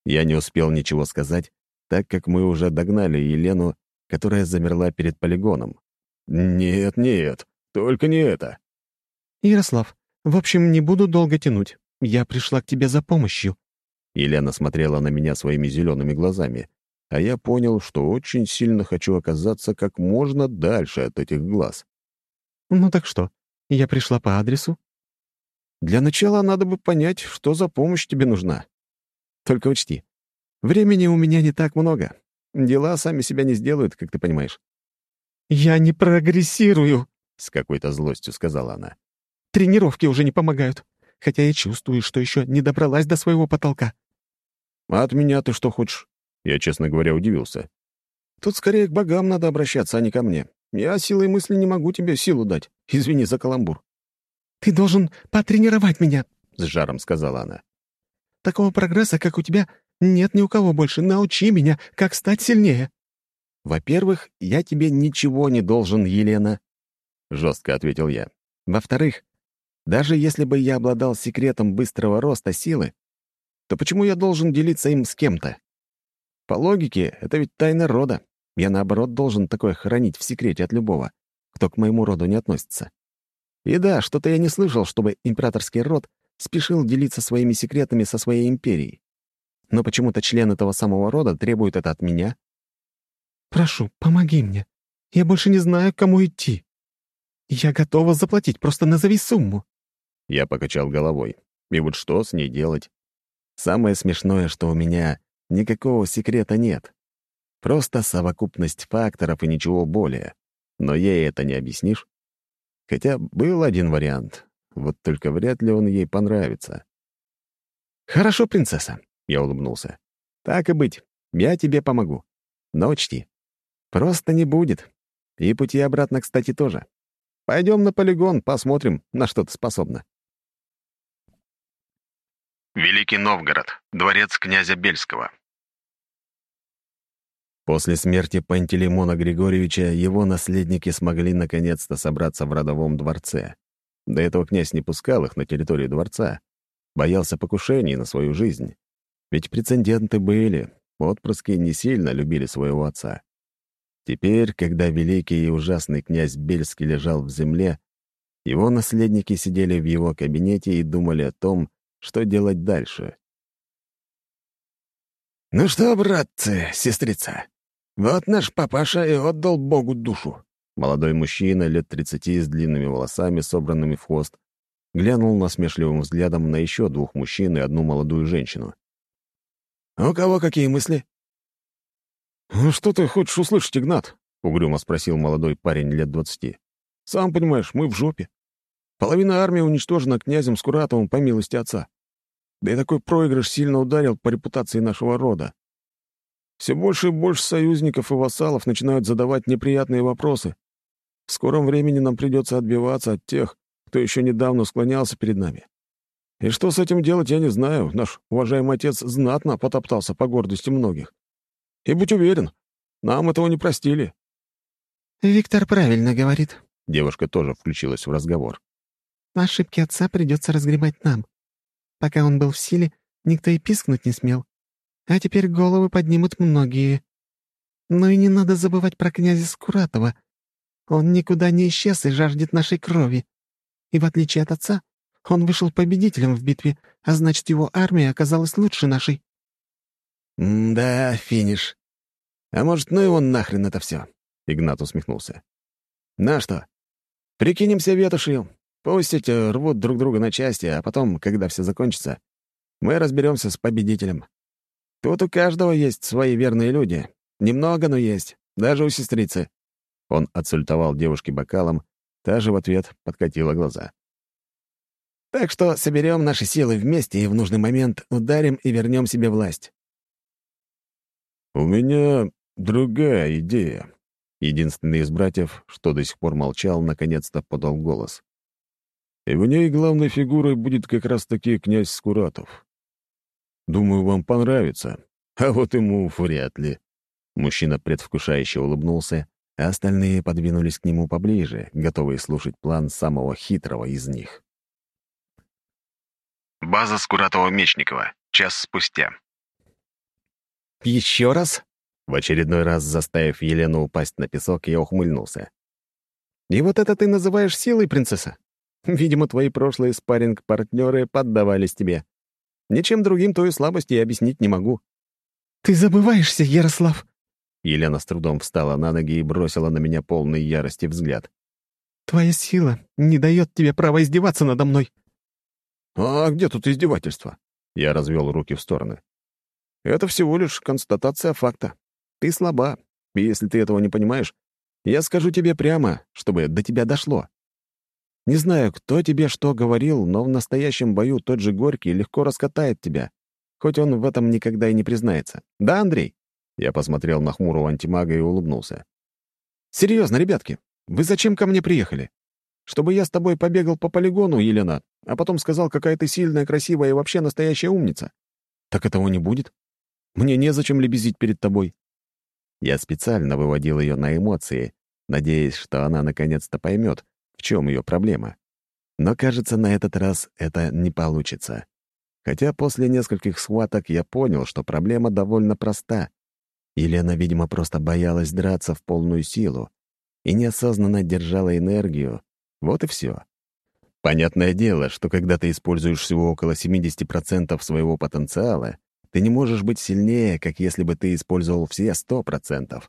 [SPEAKER 1] Я не успел ничего сказать, так как мы уже догнали Елену, которая замерла перед полигоном. «Нет, нет, только не это».
[SPEAKER 5] «Ярослав, в общем, не буду долго тянуть. Я пришла к тебе за помощью».
[SPEAKER 1] Елена смотрела на меня своими зелеными глазами, а я понял, что очень сильно хочу оказаться как можно дальше от этих глаз.
[SPEAKER 5] «Ну так что, я пришла по адресу?»
[SPEAKER 1] «Для начала надо бы понять, что за помощь тебе нужна. Только учти, времени у меня не так много. Дела сами себя не сделают, как ты понимаешь».
[SPEAKER 5] «Я не прогрессирую», — с
[SPEAKER 1] какой-то злостью сказала она.
[SPEAKER 5] «Тренировки уже не помогают, хотя я чувствую, что еще не добралась до своего потолка».
[SPEAKER 1] «А от меня ты что хочешь?» Я, честно говоря, удивился. «Тут скорее к богам надо обращаться, а не ко мне. Я силой мысли не могу тебе силу дать. Извини за каламбур».
[SPEAKER 5] «Ты должен потренировать меня», — с
[SPEAKER 1] жаром сказала она.
[SPEAKER 5] «Такого прогресса, как у тебя, нет ни у кого больше. Научи меня, как стать сильнее».
[SPEAKER 1] «Во-первых, я тебе ничего не должен, Елена», — жестко ответил я. «Во-вторых, даже если бы я обладал секретом быстрого роста силы, то почему я должен делиться им с кем-то? По логике, это ведь тайна рода. Я, наоборот, должен такое хранить в секрете от любого, кто к моему роду не относится. И да, что-то я не слышал, чтобы императорский род спешил делиться своими секретами со своей империей. Но почему-то член этого самого рода требует это от меня.
[SPEAKER 5] «Прошу, помоги мне. Я больше не знаю, к кому идти. Я готова заплатить, просто назови сумму».
[SPEAKER 1] Я покачал головой. И вот что с ней делать? Самое смешное, что у меня Никакого секрета нет. Просто совокупность факторов и ничего более. Но ей это не объяснишь. Хотя был один вариант, вот только вряд ли он ей понравится. «Хорошо, принцесса», — я улыбнулся. «Так и быть, я тебе помогу. Но учти, просто не будет. И пути обратно, кстати, тоже. Пойдем на полигон, посмотрим, на что ты способна».
[SPEAKER 2] Великий Новгород, дворец князя Бельского.
[SPEAKER 1] После смерти Пантелеймона Григорьевича его наследники смогли наконец-то собраться в родовом дворце. До этого князь не пускал их на территорию дворца, боялся покушений на свою жизнь. Ведь прецеденты были, отпрыски не сильно любили своего отца. Теперь, когда великий и ужасный князь Бельский лежал в земле, его наследники сидели в его кабинете и думали о том, что делать дальше.
[SPEAKER 6] «Ну что, братцы, сестрица, вот наш папаша и отдал Богу душу.
[SPEAKER 1] Молодой мужчина, лет тридцати, с длинными волосами, собранными в хвост, глянул насмешливым взглядом на еще двух мужчин и одну молодую женщину.
[SPEAKER 6] «А «У кого какие мысли?»
[SPEAKER 1] «Ну, «Что ты хочешь услышать, Игнат?» — угрюмо спросил молодой парень лет двадцати. «Сам понимаешь, мы в жопе. Половина армии уничтожена князем Скуратовым по милости отца. Да и такой проигрыш сильно ударил по репутации нашего рода. Все больше и больше союзников и вассалов начинают задавать неприятные вопросы. В скором времени нам придется отбиваться от тех, кто еще недавно склонялся перед нами. И что с этим делать, я не знаю. Наш уважаемый отец знатно потоптался по гордости многих. И будь уверен, нам этого не простили».
[SPEAKER 5] «Виктор правильно говорит».
[SPEAKER 1] Девушка тоже включилась в разговор.
[SPEAKER 5] «Ошибки отца придется разгребать нам. Пока он был в силе, никто и пискнуть не смел. А теперь головы поднимут многие. Но и не надо забывать про князя Скуратова. Он никуда не исчез и жаждет нашей крови. И в отличие от отца, он вышел победителем в битве, а значит, его армия оказалась лучше нашей».
[SPEAKER 6] «Да, финиш. А может, ну его нахрен это все? Игнат усмехнулся. «На что? Прикинемся ветошью. Пусть эти рвут друг друга на части, а потом, когда все закончится, мы разберемся с победителем. Тут у каждого есть свои верные люди. Немного, но есть. Даже у сестрицы».
[SPEAKER 1] Он отсультовал девушке бокалом, Та же в ответ подкатила глаза.
[SPEAKER 6] «Так что соберем наши силы вместе и в нужный момент ударим и вернем себе власть».
[SPEAKER 1] «У меня другая идея». Единственный из братьев, что до сих пор молчал, наконец-то подал голос. И в ней главной фигурой будет как раз-таки князь Скуратов. Думаю, вам понравится, а вот ему вряд ли. Мужчина предвкушающе улыбнулся а остальные подвинулись к нему поближе, готовые слушать план самого хитрого из них.
[SPEAKER 2] База Скуратова-Мечникова. Час спустя.
[SPEAKER 1] «Еще раз?» В очередной раз, заставив Елену упасть на песок, я ухмыльнулся. «И вот это ты называешь силой, принцесса? Видимо, твои прошлые спарринг-партнеры поддавались тебе. Ничем другим твою слабость я объяснить не могу».
[SPEAKER 5] «Ты забываешься, Ярослав!»
[SPEAKER 1] Елена с трудом встала на ноги и бросила на меня полный ярости взгляд.
[SPEAKER 5] «Твоя сила не дает тебе права издеваться надо мной».
[SPEAKER 1] «А где тут издевательство?» Я развел руки в стороны. «Это всего лишь констатация факта. Ты слаба, и если ты этого не понимаешь, я скажу тебе прямо, чтобы до тебя дошло. Не знаю, кто тебе что говорил, но в настоящем бою тот же Горький легко раскатает тебя, хоть он в этом никогда и не признается. Да, Андрей?» Я посмотрел на хмурого антимага и улыбнулся. «Серьезно, ребятки, вы зачем ко мне приехали? Чтобы я с тобой побегал по полигону, Елена, а потом сказал, какая ты сильная, красивая и вообще настоящая умница? Так этого не будет. Мне незачем лебезить перед тобой». Я специально выводил ее на эмоции, надеясь, что она наконец-то поймет, в чем ее проблема. Но, кажется, на этот раз это не получится. Хотя после нескольких схваток я понял, что проблема довольно проста. Елена, видимо, просто боялась драться в полную силу и неосознанно держала энергию. Вот и все. Понятное дело, что когда ты используешь всего около 70% своего потенциала, ты не можешь быть сильнее, как если бы ты использовал все 100%.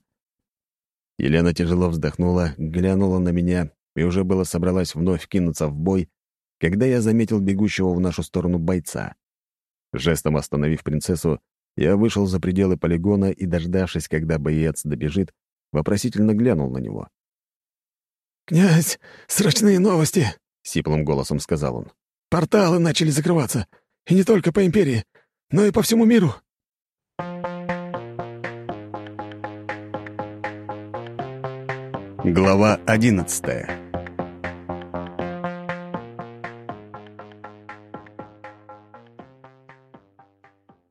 [SPEAKER 1] Елена тяжело вздохнула, глянула на меня и уже было собралась вновь кинуться в бой, когда я заметил бегущего в нашу сторону бойца. Жестом остановив принцессу, я вышел за пределы полигона и, дождавшись, когда боец добежит, вопросительно глянул на него.
[SPEAKER 6] «Князь, срочные новости!» — сиплым голосом сказал он. «Порталы начали закрываться. И не только по Империи, но и по всему миру».
[SPEAKER 1] Глава одиннадцатая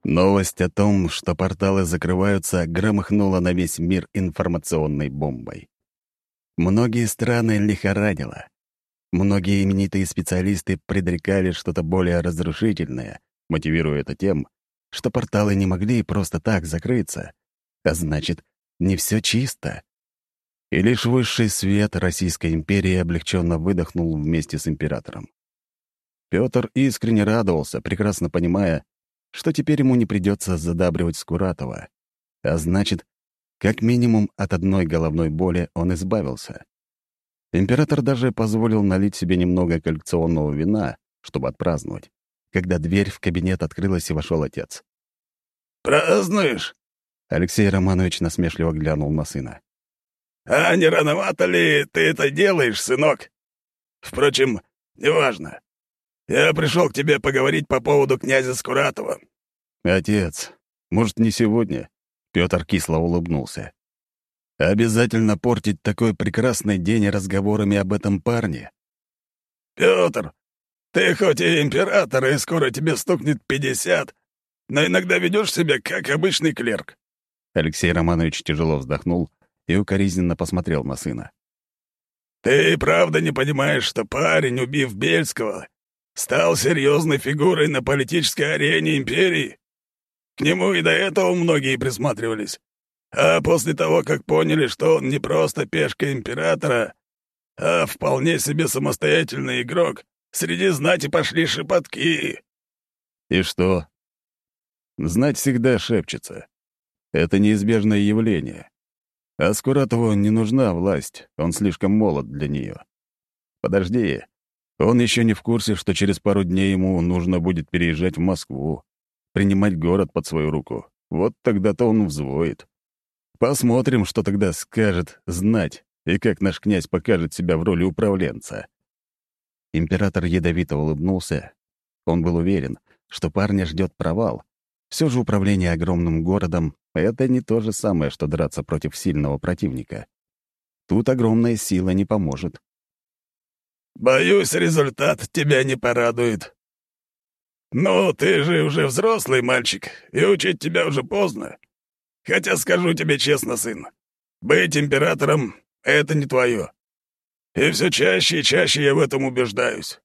[SPEAKER 1] Новость о том, что порталы закрываются, громыхнула на весь мир информационной бомбой. Многие страны лихорадило. Многие именитые специалисты предрекали что-то более разрушительное, мотивируя это тем, что порталы не могли просто так закрыться, а значит, не все чисто. И лишь высший свет Российской империи облегченно выдохнул вместе с императором. Петр искренне радовался, прекрасно понимая, что теперь ему не придется задабривать Скуратова. А значит, как минимум от одной головной боли он избавился. Император даже позволил налить себе немного коллекционного вина, чтобы отпраздновать, когда дверь в кабинет открылась и вошел отец.
[SPEAKER 3] «Празднуешь?»
[SPEAKER 1] Алексей Романович насмешливо глянул на сына.
[SPEAKER 3] «А не рановато ли ты это делаешь, сынок? Впрочем, неважно. Я пришел к тебе поговорить по поводу князя Скуратова».
[SPEAKER 1] «Отец, может, не сегодня?» Петр кисло улыбнулся. «Обязательно портить такой прекрасный день разговорами об этом парне?»
[SPEAKER 3] «Петр, ты хоть и император, и скоро тебе стукнет пятьдесят, но иногда ведешь себя как обычный клерк».
[SPEAKER 1] Алексей Романович тяжело вздохнул и укоризненно посмотрел на сына.
[SPEAKER 3] «Ты правда не понимаешь, что парень, убив Бельского, стал серьезной фигурой на политической арене империи? К нему и до этого многие присматривались. А после того, как поняли, что он не просто пешка императора, а вполне себе самостоятельный игрок, среди знати пошли шепотки».
[SPEAKER 1] «И что?» «Знать всегда шепчется. Это неизбежное явление. А Скуратову не нужна власть, он слишком молод для нее. Подожди, он еще не в курсе, что через пару дней ему нужно будет переезжать в Москву, принимать город под свою руку. Вот тогда-то он взвоит. Посмотрим, что тогда скажет знать, и как наш князь покажет себя в роли управленца. Император ядовито улыбнулся. Он был уверен, что парня ждет провал. Все же управление огромным городом это не то же самое, что драться против сильного противника. Тут огромная сила не поможет.
[SPEAKER 3] «Боюсь, результат тебя не порадует. Ну, ты же уже взрослый мальчик, и учить тебя уже поздно. Хотя скажу тебе честно, сын, быть императором — это не твое. И все чаще и чаще я в этом убеждаюсь».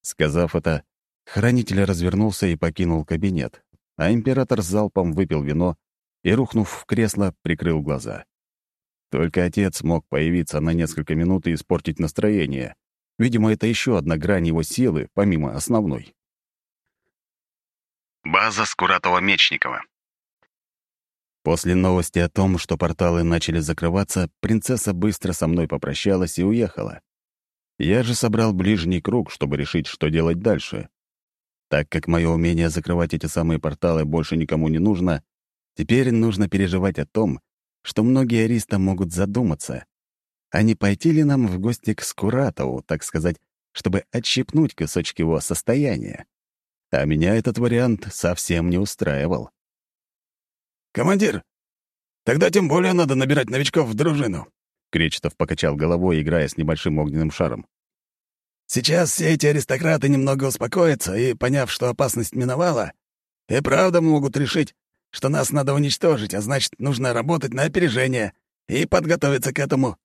[SPEAKER 1] Сказав это, хранитель развернулся и покинул кабинет, а император залпом выпил вино и, рухнув в кресло, прикрыл глаза. Только отец мог появиться на несколько минут и испортить настроение. Видимо, это еще одна грань его силы, помимо основной.
[SPEAKER 2] База Скуратова-Мечникова.
[SPEAKER 1] После новости о том, что порталы начали закрываться, принцесса быстро со мной попрощалась и уехала. Я же собрал ближний круг, чтобы решить, что делать дальше. Так как мое умение закрывать эти самые порталы больше никому не нужно, Теперь нужно переживать о том, что многие аристы могут задуматься, а не пойти ли нам в гости к Скуратову, так сказать, чтобы отщипнуть кусочки его состояния. А меня этот вариант совсем не устраивал.
[SPEAKER 3] «Командир, тогда тем более надо набирать новичков в дружину»,
[SPEAKER 1] Кречетов покачал головой, играя с небольшим огненным шаром.
[SPEAKER 3] «Сейчас все эти аристократы немного успокоятся и, поняв, что опасность миновала, и правда могут решить, что нас надо уничтожить, а значит, нужно работать на опережение и подготовиться к этому».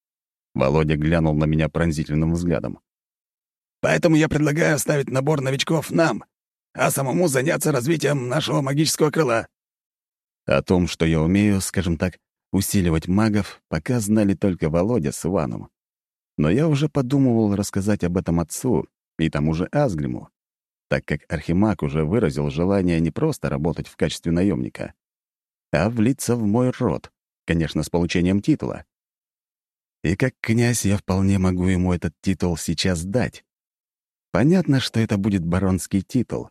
[SPEAKER 1] Володя глянул на меня пронзительным взглядом.
[SPEAKER 3] «Поэтому я предлагаю оставить набор новичков нам, а самому заняться развитием нашего магического крыла».
[SPEAKER 1] О том, что я умею, скажем так, усиливать магов, пока знали только Володя с Иваном. Но я уже подумывал рассказать об этом отцу и тому же Асгриму, так как Архимаг уже выразил желание не просто работать в качестве наемника, а влиться в мой род, конечно, с получением титула. И как князь я вполне могу ему этот титул сейчас дать. Понятно, что это будет баронский титул,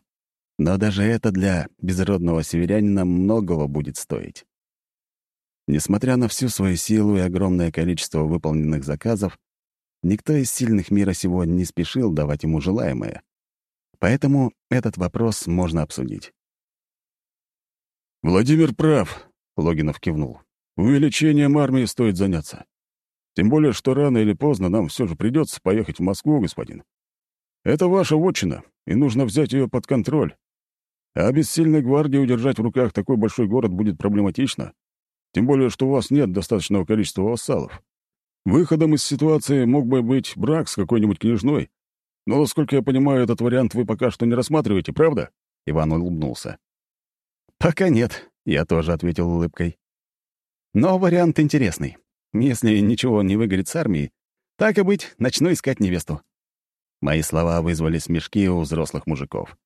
[SPEAKER 1] но даже это для безродного северянина многого будет стоить. Несмотря на всю свою силу и огромное количество выполненных заказов, никто из сильных мира сего не спешил давать ему желаемое. Поэтому этот вопрос можно обсудить.
[SPEAKER 6] «Владимир прав», — Логинов кивнул. «Увеличением армии стоит заняться. Тем более, что рано или поздно нам все же придется поехать в Москву, господин. Это ваша вотчина, и нужно взять ее под контроль. А без сильной гвардии удержать в руках такой большой город будет проблематично. Тем более, что у вас нет достаточного количества вассалов. Выходом из ситуации мог бы быть брак с какой-нибудь княжной. Но, насколько я понимаю, этот вариант вы пока что не рассматриваете, правда?»
[SPEAKER 1] Иван улыбнулся. «Пока нет», — я тоже ответил улыбкой. «Но вариант интересный. Если ничего не выгорит с армией, так и быть, начну искать невесту». Мои слова вызвали смешки у взрослых мужиков.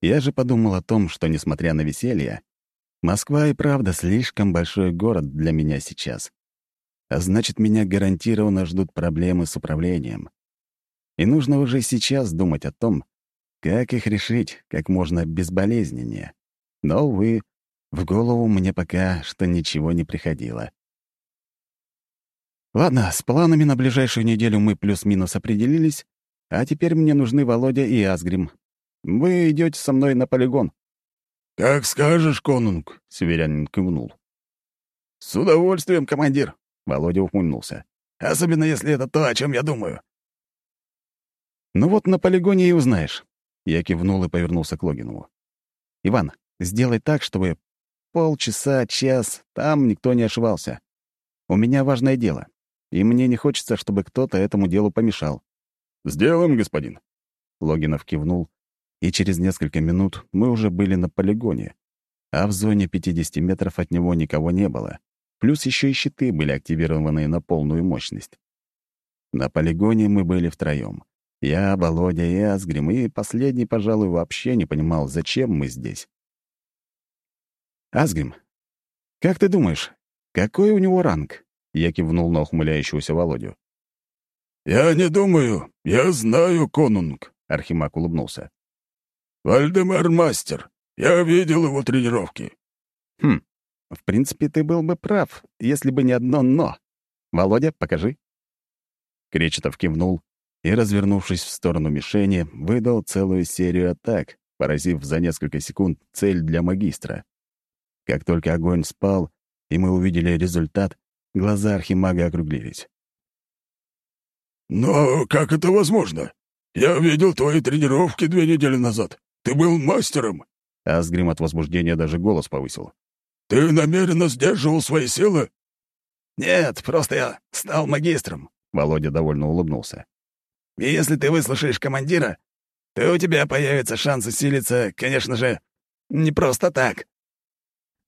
[SPEAKER 1] Я же подумал о том, что, несмотря на веселье, Москва и правда слишком большой город для меня сейчас. А значит, меня гарантированно ждут проблемы с управлением. И нужно уже сейчас думать о том, как их решить как можно безболезненнее. Но, увы, в голову мне пока что ничего не приходило. Ладно, с планами на ближайшую неделю мы плюс-минус определились, а теперь мне нужны Володя и Асгрим. Вы идете со мной на полигон.
[SPEAKER 6] «Как скажешь, конунг», — северянин кивнул.
[SPEAKER 1] «С удовольствием, командир», — Володя ухмыльнулся. «Особенно, если это то, о чем я думаю». «Ну вот на полигоне и узнаешь». Я кивнул и повернулся к Логинову. «Иван, сделай так, чтобы полчаса, час, там никто не ошибался. У меня важное дело, и мне не хочется, чтобы кто-то этому делу помешал».
[SPEAKER 6] «Сделаем, господин».
[SPEAKER 1] Логинов кивнул, и через несколько минут мы уже были на полигоне, а в зоне 50 метров от него никого не было. Плюс еще и щиты были активированы на полную мощность. На полигоне мы были втроем. Я, Володя и Асгрим, и последний, пожалуй, вообще не понимал, зачем мы здесь. «Асгрим, как ты думаешь, какой у него ранг?» Я кивнул на ухмыляющегося Володю.
[SPEAKER 6] «Я не думаю, я знаю, конунг», — Архимаг улыбнулся. «Вальдемар мастер. Я видел его тренировки».
[SPEAKER 1] «Хм, в принципе, ты был бы прав, если бы не одно «но». Володя, покажи». Кречетов кивнул и, развернувшись в сторону мишени, выдал целую серию атак, поразив за несколько секунд цель для магистра. Как только огонь спал, и мы увидели результат, глаза архимага округлились.
[SPEAKER 6] «Но как это возможно? Я видел твои тренировки две недели назад. Ты был мастером!»
[SPEAKER 1] Асгрим от возбуждения даже голос повысил.
[SPEAKER 6] «Ты намеренно сдерживал свои силы?»
[SPEAKER 3] «Нет, просто я стал магистром», — Володя довольно улыбнулся. «И если ты выслушаешь командира, то у тебя появится шанс усилиться, конечно же, не просто так».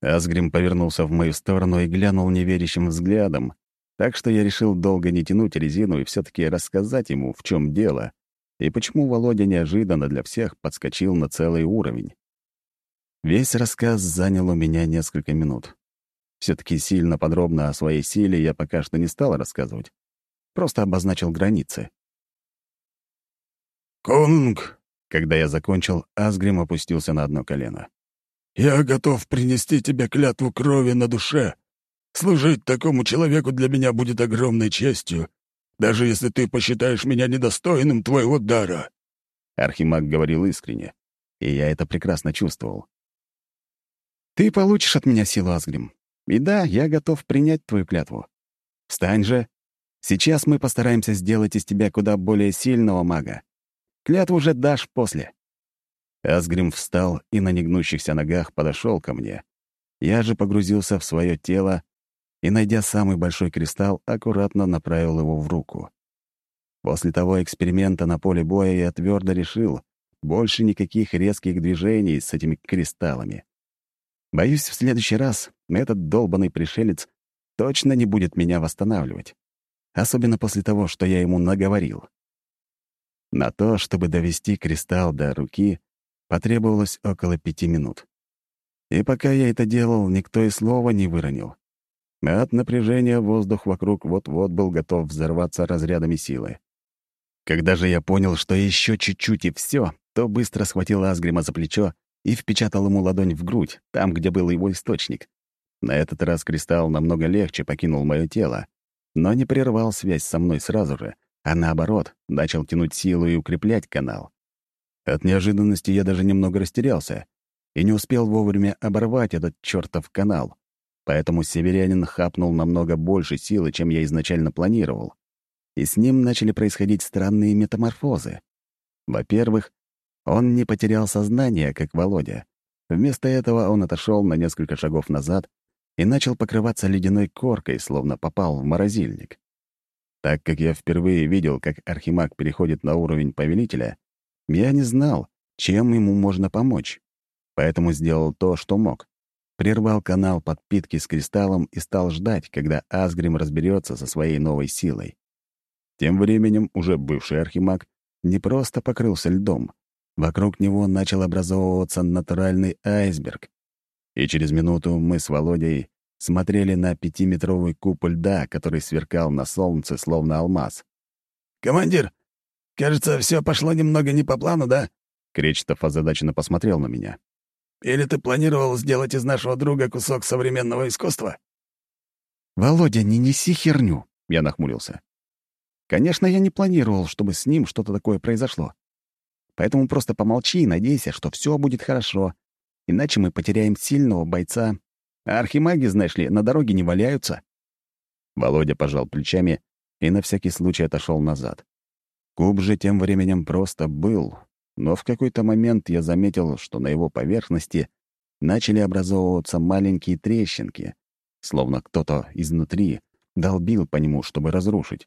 [SPEAKER 1] Асгрим повернулся в мою сторону и глянул неверящим взглядом, так что я решил долго не тянуть резину и все таки рассказать ему, в чем дело, и почему Володя неожиданно для всех подскочил на целый уровень. Весь рассказ занял у меня несколько минут. все таки сильно подробно о своей силе я пока что не стал рассказывать. Просто обозначил границы.
[SPEAKER 6] «Конунг!»
[SPEAKER 1] Когда я закончил, Асгрим опустился на одно колено.
[SPEAKER 6] «Я готов принести тебе клятву крови на душе. Служить такому человеку для меня будет огромной честью, даже если ты посчитаешь меня недостойным твоего дара».
[SPEAKER 1] Архимаг говорил искренне, и я это прекрасно чувствовал. «Ты получишь от меня силу, Асгрим. И да, я готов принять твою клятву. Встань же. Сейчас мы постараемся сделать из тебя куда более сильного мага. Клятву уже дашь после». Асгрим встал и на негнущихся ногах подошел ко мне. Я же погрузился в свое тело и, найдя самый большой кристалл, аккуратно направил его в руку. После того эксперимента на поле боя я твердо решил, больше никаких резких движений с этими кристаллами. Боюсь, в следующий раз этот долбанный пришелец точно не будет меня восстанавливать. Особенно после того, что я ему наговорил. На то, чтобы довести кристалл до руки, потребовалось около пяти минут. И пока я это делал, никто и слова не выронил. От напряжения воздух вокруг вот-вот был готов взорваться разрядами силы. Когда же я понял, что еще чуть-чуть и все, то быстро схватил Асгрима за плечо и впечатал ему ладонь в грудь, там, где был его источник. На этот раз кристалл намного легче покинул мое тело, но не прервал связь со мной сразу же, а наоборот, начал тянуть силу и укреплять канал. От неожиданности я даже немного растерялся и не успел вовремя оборвать этот чертов канал. Поэтому северянин хапнул намного больше силы, чем я изначально планировал. И с ним начали происходить странные метаморфозы. Во-первых, он не потерял сознание, как Володя. Вместо этого он отошел на несколько шагов назад и начал покрываться ледяной коркой, словно попал в морозильник. Так как я впервые видел, как Архимаг переходит на уровень повелителя, я не знал, чем ему можно помочь. Поэтому сделал то, что мог прервал канал подпитки с кристаллом и стал ждать, когда Асгрим разберется со своей новой силой. Тем временем уже бывший архимаг не просто покрылся льдом. Вокруг него начал образовываться натуральный айсберг. И через минуту мы с Володей смотрели на пятиметровый куб льда, который сверкал на солнце, словно алмаз.
[SPEAKER 3] «Командир, кажется, все пошло немного не по плану, да?»
[SPEAKER 1] Кречетов озадаченно посмотрел на меня.
[SPEAKER 3] «Или ты планировал сделать из нашего друга кусок современного искусства?»
[SPEAKER 1] «Володя, не неси херню!» — я нахмурился. «Конечно, я не планировал, чтобы с ним что-то такое произошло. Поэтому просто помолчи и надейся, что все будет хорошо, иначе мы потеряем сильного бойца. А архимаги, знаешь ли, на дороге не валяются». Володя пожал плечами и на всякий случай отошел назад. Куб же тем временем просто был, но в какой-то момент я заметил, что на его поверхности начали образовываться маленькие трещинки, словно кто-то изнутри долбил по нему, чтобы разрушить.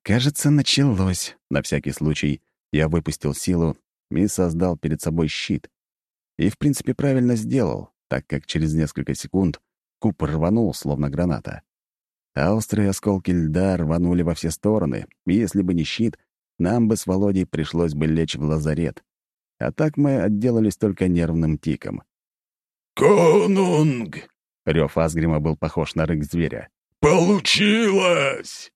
[SPEAKER 1] Кажется, началось. На всякий случай я выпустил силу и создал перед собой щит. И, в принципе, правильно сделал, так как через несколько секунд куб рванул, словно граната. А острые осколки льда рванули во все стороны, и если бы не щит, нам бы с Володей пришлось бы лечь в лазарет. А так мы отделались только нервным тиком.
[SPEAKER 3] «Конунг!»
[SPEAKER 1] — рёв Асгрима был похож на рык зверя.
[SPEAKER 3] «Получилось!»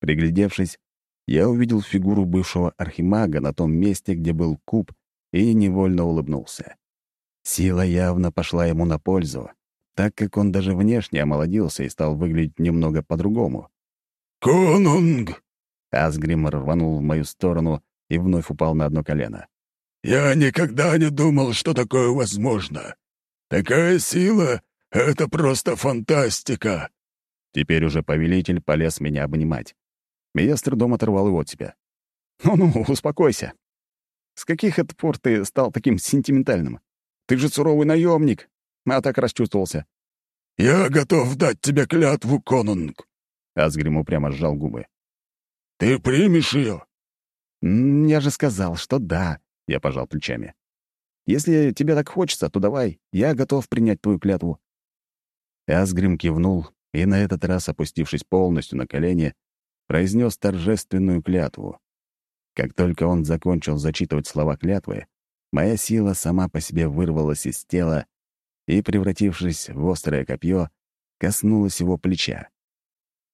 [SPEAKER 1] Приглядевшись, я увидел фигуру бывшего архимага на том месте, где был куб, и невольно улыбнулся. Сила явно пошла ему на пользу, так как он даже внешне омолодился и стал выглядеть немного по-другому.
[SPEAKER 3] «Конунг!»
[SPEAKER 1] Асгрим рванул в мою сторону и вновь упал на одно колено.
[SPEAKER 3] «Я никогда не думал, что такое возможно. Такая сила — это просто фантастика!»
[SPEAKER 1] Теперь уже повелитель полез меня обнимать. Я с трудом оторвал его от себя. «Ну-ну, успокойся. С каких это пор ты стал таким сентиментальным? Ты же суровый наемник, а так расчувствовался».
[SPEAKER 3] «Я готов дать тебе клятву, конунг!»
[SPEAKER 1] Асгрим упрямо сжал губы.
[SPEAKER 3] «Ты примешь ее?»
[SPEAKER 1] «Я же сказал, что да», — я пожал плечами. «Если тебе так хочется, то давай, я готов принять твою клятву». Асгрим кивнул и, на этот раз опустившись полностью на колени, произнес торжественную клятву. Как только он закончил зачитывать слова клятвы, моя сила сама по себе вырвалась из тела и, превратившись в острое копье, коснулась его плеча.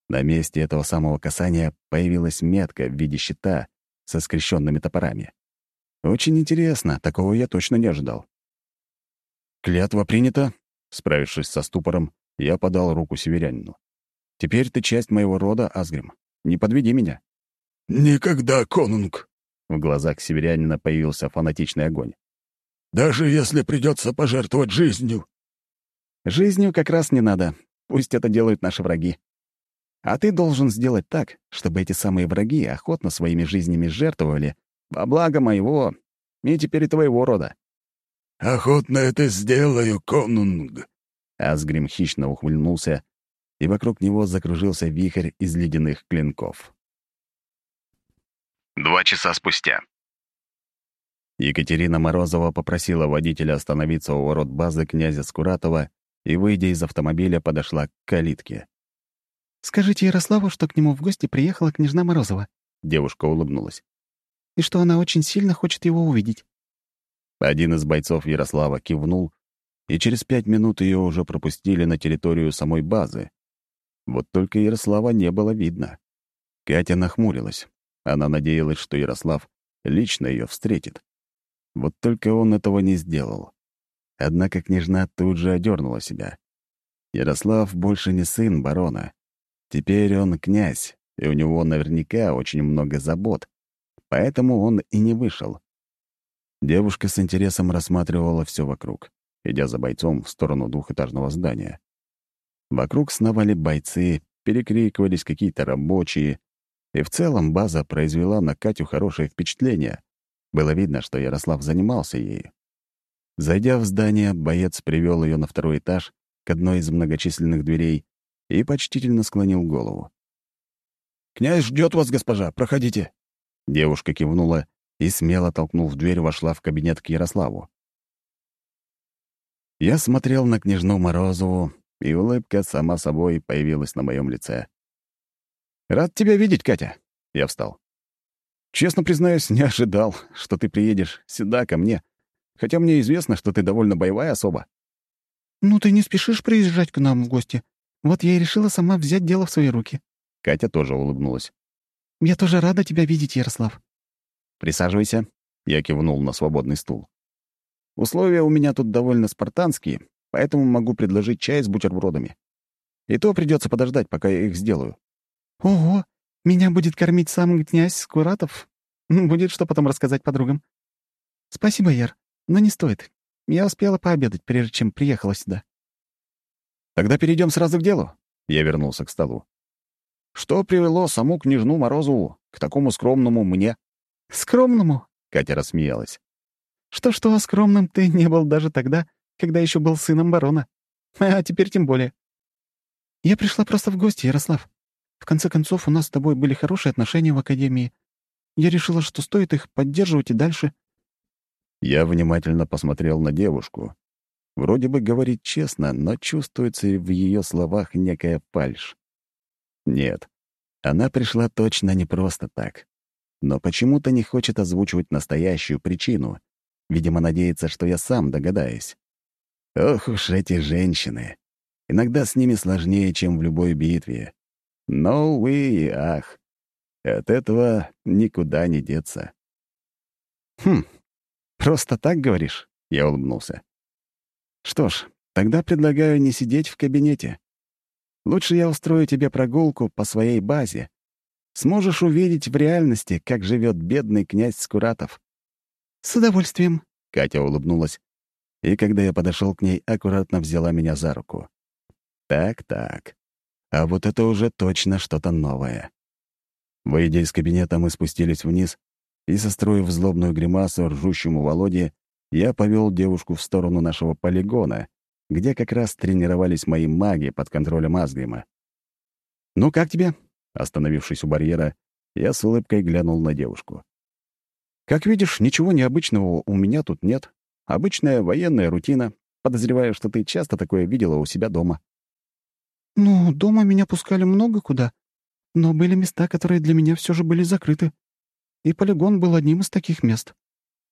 [SPEAKER 1] На месте этого самого касания появилась метка в виде щита со скрещенными топорами. Очень интересно, такого я точно не ожидал. «Клятва принята», — справившись со ступором, я подал руку северянину. «Теперь ты часть моего рода, Асгрим. Не подведи меня».
[SPEAKER 3] «Никогда, конунг!»
[SPEAKER 1] В глазах северянина появился фанатичный огонь.
[SPEAKER 3] «Даже если придется пожертвовать жизнью».
[SPEAKER 1] «Жизнью как раз не надо. Пусть это делают наши враги. А ты должен сделать так, чтобы эти самые враги охотно своими жизнями жертвовали во благо моего и теперь и твоего рода».
[SPEAKER 3] «Охотно это сделаю, конунг!»
[SPEAKER 1] Асгрим хищно ухмыльнулся, и вокруг него закружился вихрь из ледяных клинков.
[SPEAKER 2] Два часа спустя.
[SPEAKER 1] Екатерина Морозова попросила водителя остановиться у ворот базы князя Скуратова и, выйдя из автомобиля, подошла к калитке.
[SPEAKER 5] «Скажите Ярославу, что к нему в гости приехала княжна Морозова».
[SPEAKER 1] Девушка улыбнулась.
[SPEAKER 5] «И что она очень сильно хочет его увидеть».
[SPEAKER 1] Один из бойцов Ярослава кивнул, и через пять минут ее уже пропустили на территорию самой базы. Вот только Ярослава не было видно. Катя нахмурилась. Она надеялась, что Ярослав лично ее встретит. Вот только он этого не сделал. Однако княжна тут же одернула себя. Ярослав больше не сын барона. Теперь он князь, и у него наверняка очень много забот. Поэтому он и не вышел. Девушка с интересом рассматривала все вокруг, идя за бойцом в сторону двухэтажного здания. Вокруг сновали бойцы, перекрикивались какие-то рабочие, и в целом база произвела на Катю хорошее впечатление. Было видно, что Ярослав занимался ею. Зайдя в здание, боец привел ее на второй этаж к одной из многочисленных дверей и почтительно склонил голову.
[SPEAKER 3] «Князь ждет вас, госпожа, проходите».
[SPEAKER 1] Девушка кивнула и, смело толкнув дверь, вошла в кабинет к Ярославу. Я смотрел на княжну Морозову, и улыбка сама собой появилась на моем лице. «Рад тебя видеть, Катя!» Я встал. «Честно признаюсь, не ожидал, что ты приедешь сюда, ко мне, хотя мне известно, что ты довольно боевая особа».
[SPEAKER 5] «Ну, ты не спешишь приезжать к нам в гости. Вот я и решила сама взять дело в свои руки».
[SPEAKER 1] Катя тоже улыбнулась.
[SPEAKER 5] «Я тоже рада тебя видеть, Ярослав».
[SPEAKER 1] «Присаживайся», — я кивнул на свободный стул. «Условия у меня тут довольно спартанские, поэтому могу предложить чай с бутербродами. И то придется подождать, пока я их сделаю».
[SPEAKER 5] «Ого, меня будет кормить сам князь Скуратов? Будет что потом рассказать подругам». «Спасибо, Яр, но не стоит. Я успела пообедать, прежде чем приехала сюда».
[SPEAKER 1] «Тогда перейдем сразу к делу», — я вернулся к столу. «Что привело саму княжну Морозову к такому скромному мне?»
[SPEAKER 5] «Скромному?»
[SPEAKER 1] — Катя рассмеялась.
[SPEAKER 5] «Что-что, скромным ты не был даже тогда, когда еще был сыном барона. А теперь тем более. Я пришла просто в гости, Ярослав. В конце концов, у нас с тобой были хорошие отношения в академии. Я решила, что стоит их поддерживать и дальше.
[SPEAKER 1] Я внимательно посмотрел на девушку. Вроде бы говорит честно, но чувствуется в ее словах некая фальшь. Нет, она пришла точно не просто так. Но почему-то не хочет озвучивать настоящую причину. Видимо, надеется, что я сам догадаюсь. Ох уж эти женщины. Иногда с ними сложнее, чем в любой битве. Но, увы и ах. От этого никуда не деться. «Хм, просто так говоришь?» — я улыбнулся. «Что ж, тогда предлагаю не сидеть в кабинете. Лучше я устрою тебе прогулку по своей базе. Сможешь увидеть в реальности, как живет бедный князь Скуратов».
[SPEAKER 5] «С удовольствием», —
[SPEAKER 1] Катя улыбнулась, и когда я подошел к ней, аккуратно взяла меня за руку. «Так-так. А вот это уже точно что-то новое». Выйдя из кабинета, мы спустились вниз, и, состроив злобную гримасу ржущему Володе, я повел девушку в сторону нашего полигона, где как раз тренировались мои маги под контролем Асгрима. «Ну, как тебе?» Остановившись у барьера, я с улыбкой глянул на девушку. «Как видишь, ничего необычного у меня тут нет. Обычная военная рутина. Подозреваю, что ты часто такое видела у себя дома».
[SPEAKER 5] «Ну, дома меня пускали много куда, но были места, которые для меня все же были закрыты. И полигон был одним из таких мест».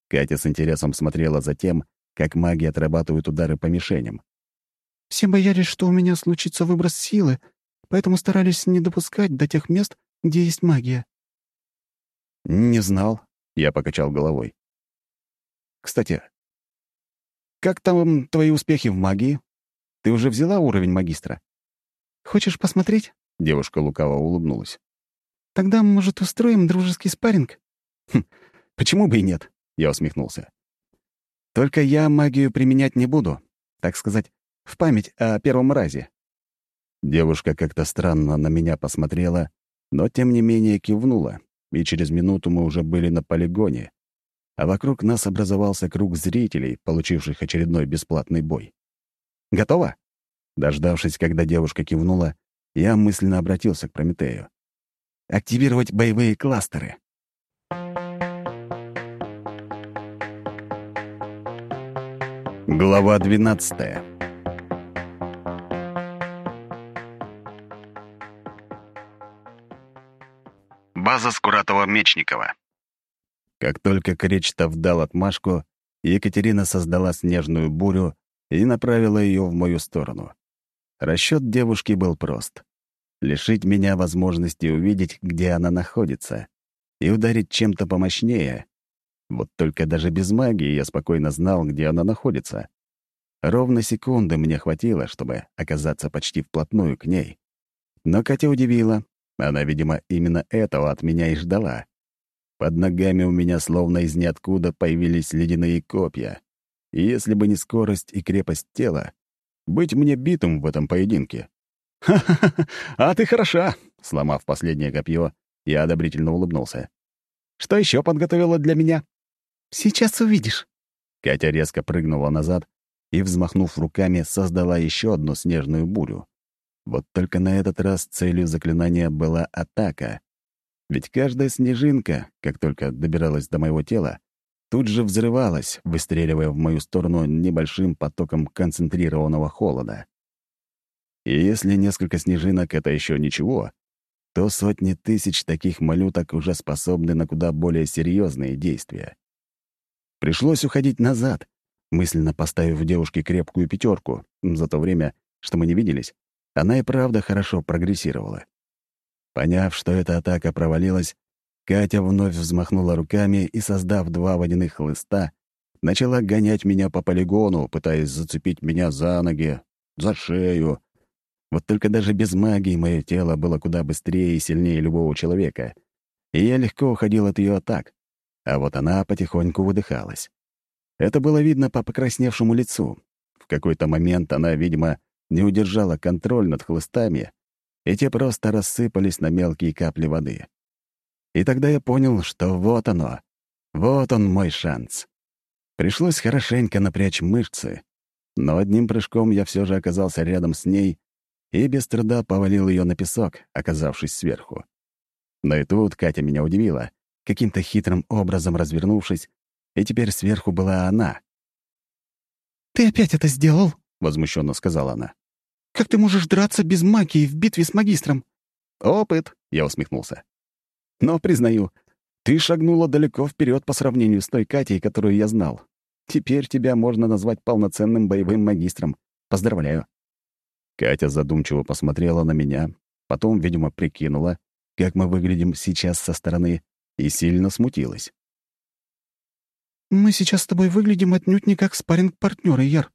[SPEAKER 1] Катя с интересом смотрела за тем, как маги отрабатывают удары по мишеням.
[SPEAKER 5] «Все боялись, что у меня случится выброс силы, поэтому старались не допускать до тех мест, где есть магия».
[SPEAKER 1] «Не знал», — я покачал головой. «Кстати, как там твои успехи в магии? Ты уже взяла уровень магистра?»
[SPEAKER 5] «Хочешь посмотреть?»
[SPEAKER 1] — девушка лукаво улыбнулась.
[SPEAKER 5] «Тогда, может, устроим дружеский спарринг?»
[SPEAKER 1] «Хм, почему бы и нет?» — я усмехнулся. «Только я магию применять не буду, так сказать, в память о первом разе». Девушка как-то странно на меня посмотрела, но тем не менее кивнула, и через минуту мы уже были на полигоне, а вокруг нас образовался круг зрителей, получивших очередной бесплатный бой. «Готово?» Дождавшись, когда девушка кивнула, я мысленно обратился к Прометею. «Активировать боевые кластеры». Глава двенадцатая.
[SPEAKER 2] База Скуратова-Мечникова.
[SPEAKER 1] Как только Кречетов дал отмашку, Екатерина создала снежную бурю и направила ее в мою сторону. Расчет девушки был прост — лишить меня возможности увидеть, где она находится, и ударить чем-то помощнее. Вот только даже без магии я спокойно знал, где она находится. Ровно секунды мне хватило, чтобы оказаться почти вплотную к ней. Но Катя удивила. Она, видимо, именно этого от меня и ждала. Под ногами у меня словно из ниоткуда появились ледяные копья. И если бы не скорость и крепость тела, быть мне битым в этом поединке. «Ха-ха-ха! А ты хороша!» Сломав последнее копье, я одобрительно улыбнулся. «Что еще подготовила для меня?»
[SPEAKER 5] «Сейчас увидишь».
[SPEAKER 1] Катя резко прыгнула назад и, взмахнув руками, создала еще одну снежную бурю. Вот только на этот раз целью заклинания была атака. Ведь каждая снежинка, как только добиралась до моего тела, тут же взрывалась, выстреливая в мою сторону небольшим потоком концентрированного холода. И если несколько снежинок — это еще ничего, то сотни тысяч таких малюток уже способны на куда более серьезные действия. Пришлось уходить назад,
[SPEAKER 7] мысленно поставив девушке крепкую пятерку. За то время, что мы не виделись, она и правда хорошо прогрессировала. Поняв, что эта атака провалилась, Катя вновь взмахнула руками и, создав два водяных хлыста, начала гонять меня по полигону, пытаясь зацепить меня за ноги, за шею. Вот только даже без магии мое тело было куда быстрее и сильнее любого человека, и я легко уходил от ее атак, а вот она потихоньку выдыхалась. Это было видно по покрасневшему лицу. В какой-то момент она, видимо, не удержала контроль над хлыстами, и те просто рассыпались на мелкие капли воды. И тогда я понял, что вот оно, вот он мой шанс. Пришлось хорошенько напрячь мышцы, но одним прыжком я все же оказался рядом с ней и без труда повалил ее на песок, оказавшись сверху. Но и тут Катя меня удивила, каким-то хитрым образом развернувшись, и теперь сверху была она.
[SPEAKER 5] «Ты опять это сделал?»
[SPEAKER 7] — возмущенно сказала она.
[SPEAKER 5] «Как ты можешь драться без магии в битве с магистром?»
[SPEAKER 7] «Опыт», — я усмехнулся. «Но, признаю, ты шагнула далеко вперед по сравнению с той Катей, которую я знал. Теперь тебя можно назвать полноценным боевым магистром. Поздравляю». Катя задумчиво посмотрела на меня, потом, видимо, прикинула, как мы выглядим сейчас со стороны, и сильно смутилась.
[SPEAKER 5] «Мы сейчас с тобой выглядим отнюдь не как спарринг партнеры Яр».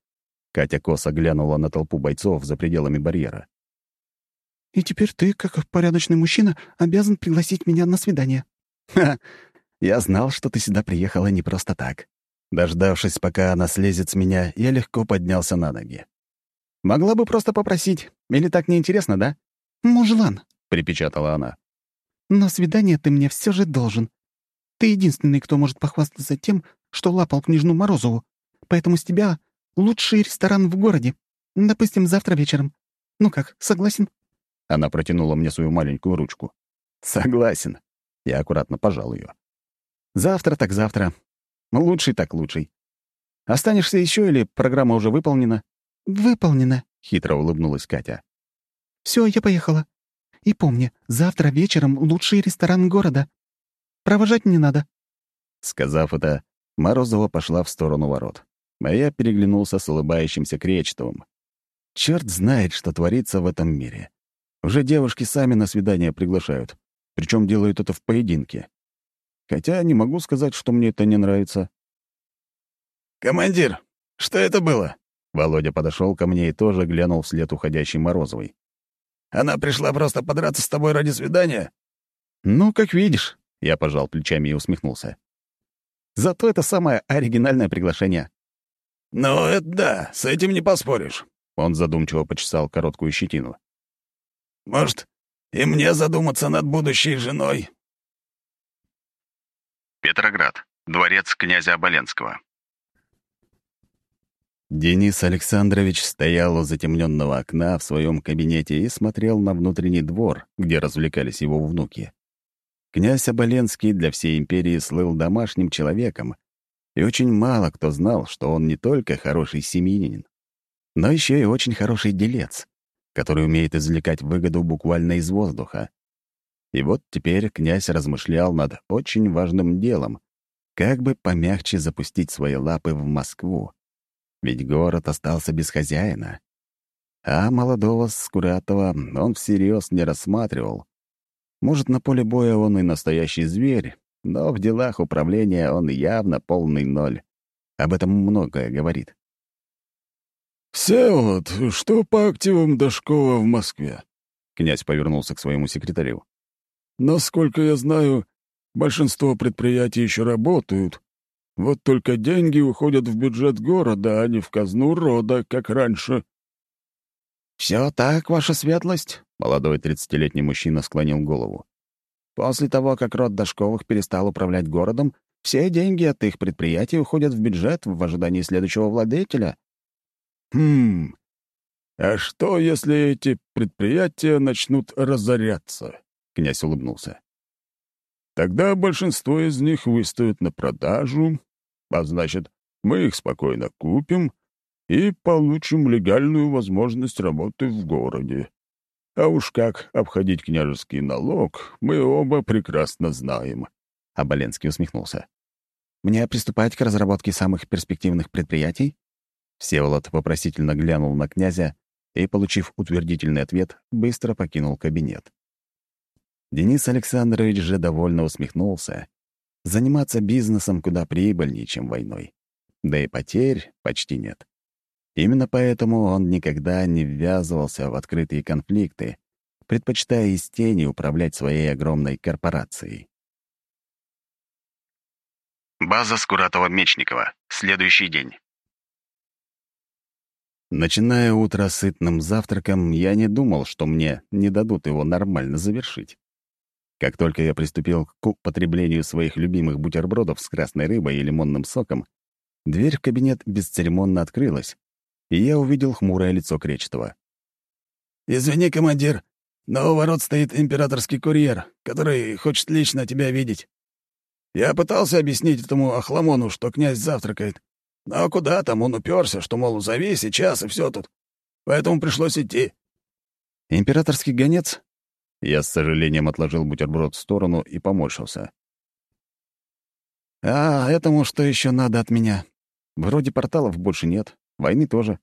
[SPEAKER 7] Катя косо глянула на толпу бойцов за пределами барьера.
[SPEAKER 5] «И теперь ты, как порядочный мужчина, обязан пригласить меня на свидание».
[SPEAKER 7] «Ха! Я знал, что ты сюда приехала не просто так». Дождавшись, пока она слезет с меня, я легко поднялся на ноги. «Могла бы просто попросить. Или так неинтересно, да?»
[SPEAKER 5] «Мужлан», —
[SPEAKER 7] припечатала она.
[SPEAKER 5] «Но свидание ты мне все же должен. Ты единственный, кто может похвастаться тем, что лапал княжну Морозову. Поэтому с тебя лучший ресторан в городе. Допустим, завтра вечером. Ну как, согласен?»
[SPEAKER 7] Она протянула мне свою маленькую ручку. «Согласен». Я аккуратно пожал ее. «Завтра так завтра. Лучший так лучший. Останешься еще или программа уже выполнена?»
[SPEAKER 5] «Выполнена», —
[SPEAKER 7] хитро улыбнулась Катя.
[SPEAKER 5] Все, я поехала. И помни, завтра вечером лучший ресторан города. Провожать не надо».
[SPEAKER 7] Сказав это, Морозова пошла в сторону ворот, а я переглянулся с улыбающимся Кречетовым. Черт знает, что творится в этом мире. Уже девушки сами на свидание приглашают, причем делают это в поединке. Хотя не могу сказать, что мне это не нравится.
[SPEAKER 6] «Командир, что это было?»
[SPEAKER 7] Володя подошел ко мне и тоже глянул вслед уходящей Морозовой.
[SPEAKER 6] «Она пришла просто подраться с тобой ради свидания?»
[SPEAKER 7] «Ну, как видишь», я пожал плечами и усмехнулся. Зато это самое оригинальное приглашение.
[SPEAKER 6] «Ну, это да, с этим не поспоришь».
[SPEAKER 7] Он задумчиво почесал короткую щетину.
[SPEAKER 6] «Может, и мне задуматься над будущей женой?»
[SPEAKER 2] Петроград. Дворец князя Оболенского.
[SPEAKER 7] Денис Александрович стоял у затемненного окна в своем кабинете и смотрел на внутренний двор, где развлекались его внуки. Князь Оболенский для всей империи слыл домашним человеком, и очень мало кто знал, что он не только хороший семьянин, но еще и очень хороший делец, который умеет извлекать выгоду буквально из воздуха. И вот теперь князь размышлял над очень важным делом, как бы помягче запустить свои лапы в Москву. Ведь город остался без хозяина. А молодого Скуратова он всерьез не рассматривал, может, на поле боя он и настоящий зверь, но в делах управления он явно полный ноль. Об этом многое говорит.
[SPEAKER 6] «Всеволод, что по активам Дашкова в Москве?»
[SPEAKER 7] Князь повернулся к своему секретарю.
[SPEAKER 6] «Насколько я знаю, большинство предприятий еще работают. Вот только деньги уходят в бюджет города, а не в казну рода, как раньше».
[SPEAKER 7] «Все так, ваша светлость?» — молодой тридцатилетний мужчина склонил голову. «После того, как род Дашковых перестал управлять городом, все деньги от их предприятий уходят в бюджет в ожидании следующего владетеля».
[SPEAKER 6] «Хм... А что, если эти предприятия начнут разоряться?» — князь улыбнулся. «Тогда большинство из них выставят на продажу, а значит, мы их спокойно купим и получим легальную возможность работы в городе. А уж как обходить княжеский налог, мы оба прекрасно знаем».
[SPEAKER 7] Оболенский усмехнулся. Мне приступать к разработке самых перспективных предприятий?» Всеволод вопросительно глянул на князя и, получив утвердительный ответ, быстро покинул кабинет. Денис Александрович же довольно усмехнулся. Заниматься бизнесом куда прибыльнее, чем войной. Да и потерь почти нет. Именно поэтому он никогда не ввязывался в открытые конфликты, предпочитая из тени управлять своей огромной корпорацией.
[SPEAKER 2] База Скуратова-Мечникова. Следующий день.
[SPEAKER 7] Начиная утро сытным завтраком, я не думал, что мне не дадут его нормально завершить. Как только я приступил к употреблению своих любимых бутербродов с красной рыбой и лимонным соком, дверь в кабинет бесцеремонно открылась, и я увидел хмурое лицо Кречетова.
[SPEAKER 6] «Извини, командир, но у ворот стоит императорский курьер, который хочет лично тебя видеть. Я пытался объяснить этому Ахламону, что князь завтракает, но куда там он уперся, что, мол, зови сейчас, и все тут. Поэтому пришлось идти».
[SPEAKER 7] «Императорский гонец?» Я с сожалением отложил бутерброд в сторону и поморщился. «А этому что еще надо от меня? Вроде порталов больше нет, войны тоже.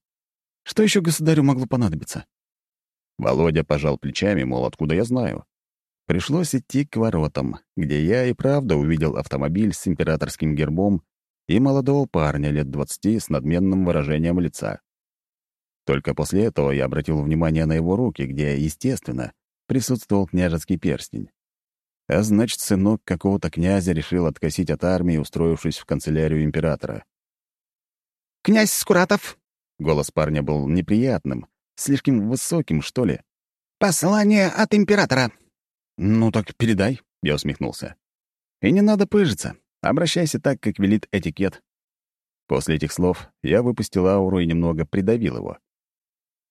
[SPEAKER 7] Что еще государю могло понадобиться?» Володя пожал плечами, мол, откуда я знаю. Пришлось идти к воротам, где я и правда увидел автомобиль с императорским гербом и молодого парня лет двадцати с надменным выражением лица. Только после этого я обратил внимание на его руки, где, естественно, присутствовал княжеский перстень. А значит, сынок какого-то князя решил откосить от армии, устроившись в канцелярию императора.
[SPEAKER 5] «Князь Скуратов!»
[SPEAKER 7] — голос парня был неприятным, слишком высоким, что ли.
[SPEAKER 5] «Послание от императора!»
[SPEAKER 7] «Ну так передай», — я усмехнулся. «И не надо пыжиться. Обращайся так, как велит этикет». После этих слов я выпустил ауру и немного придавил его.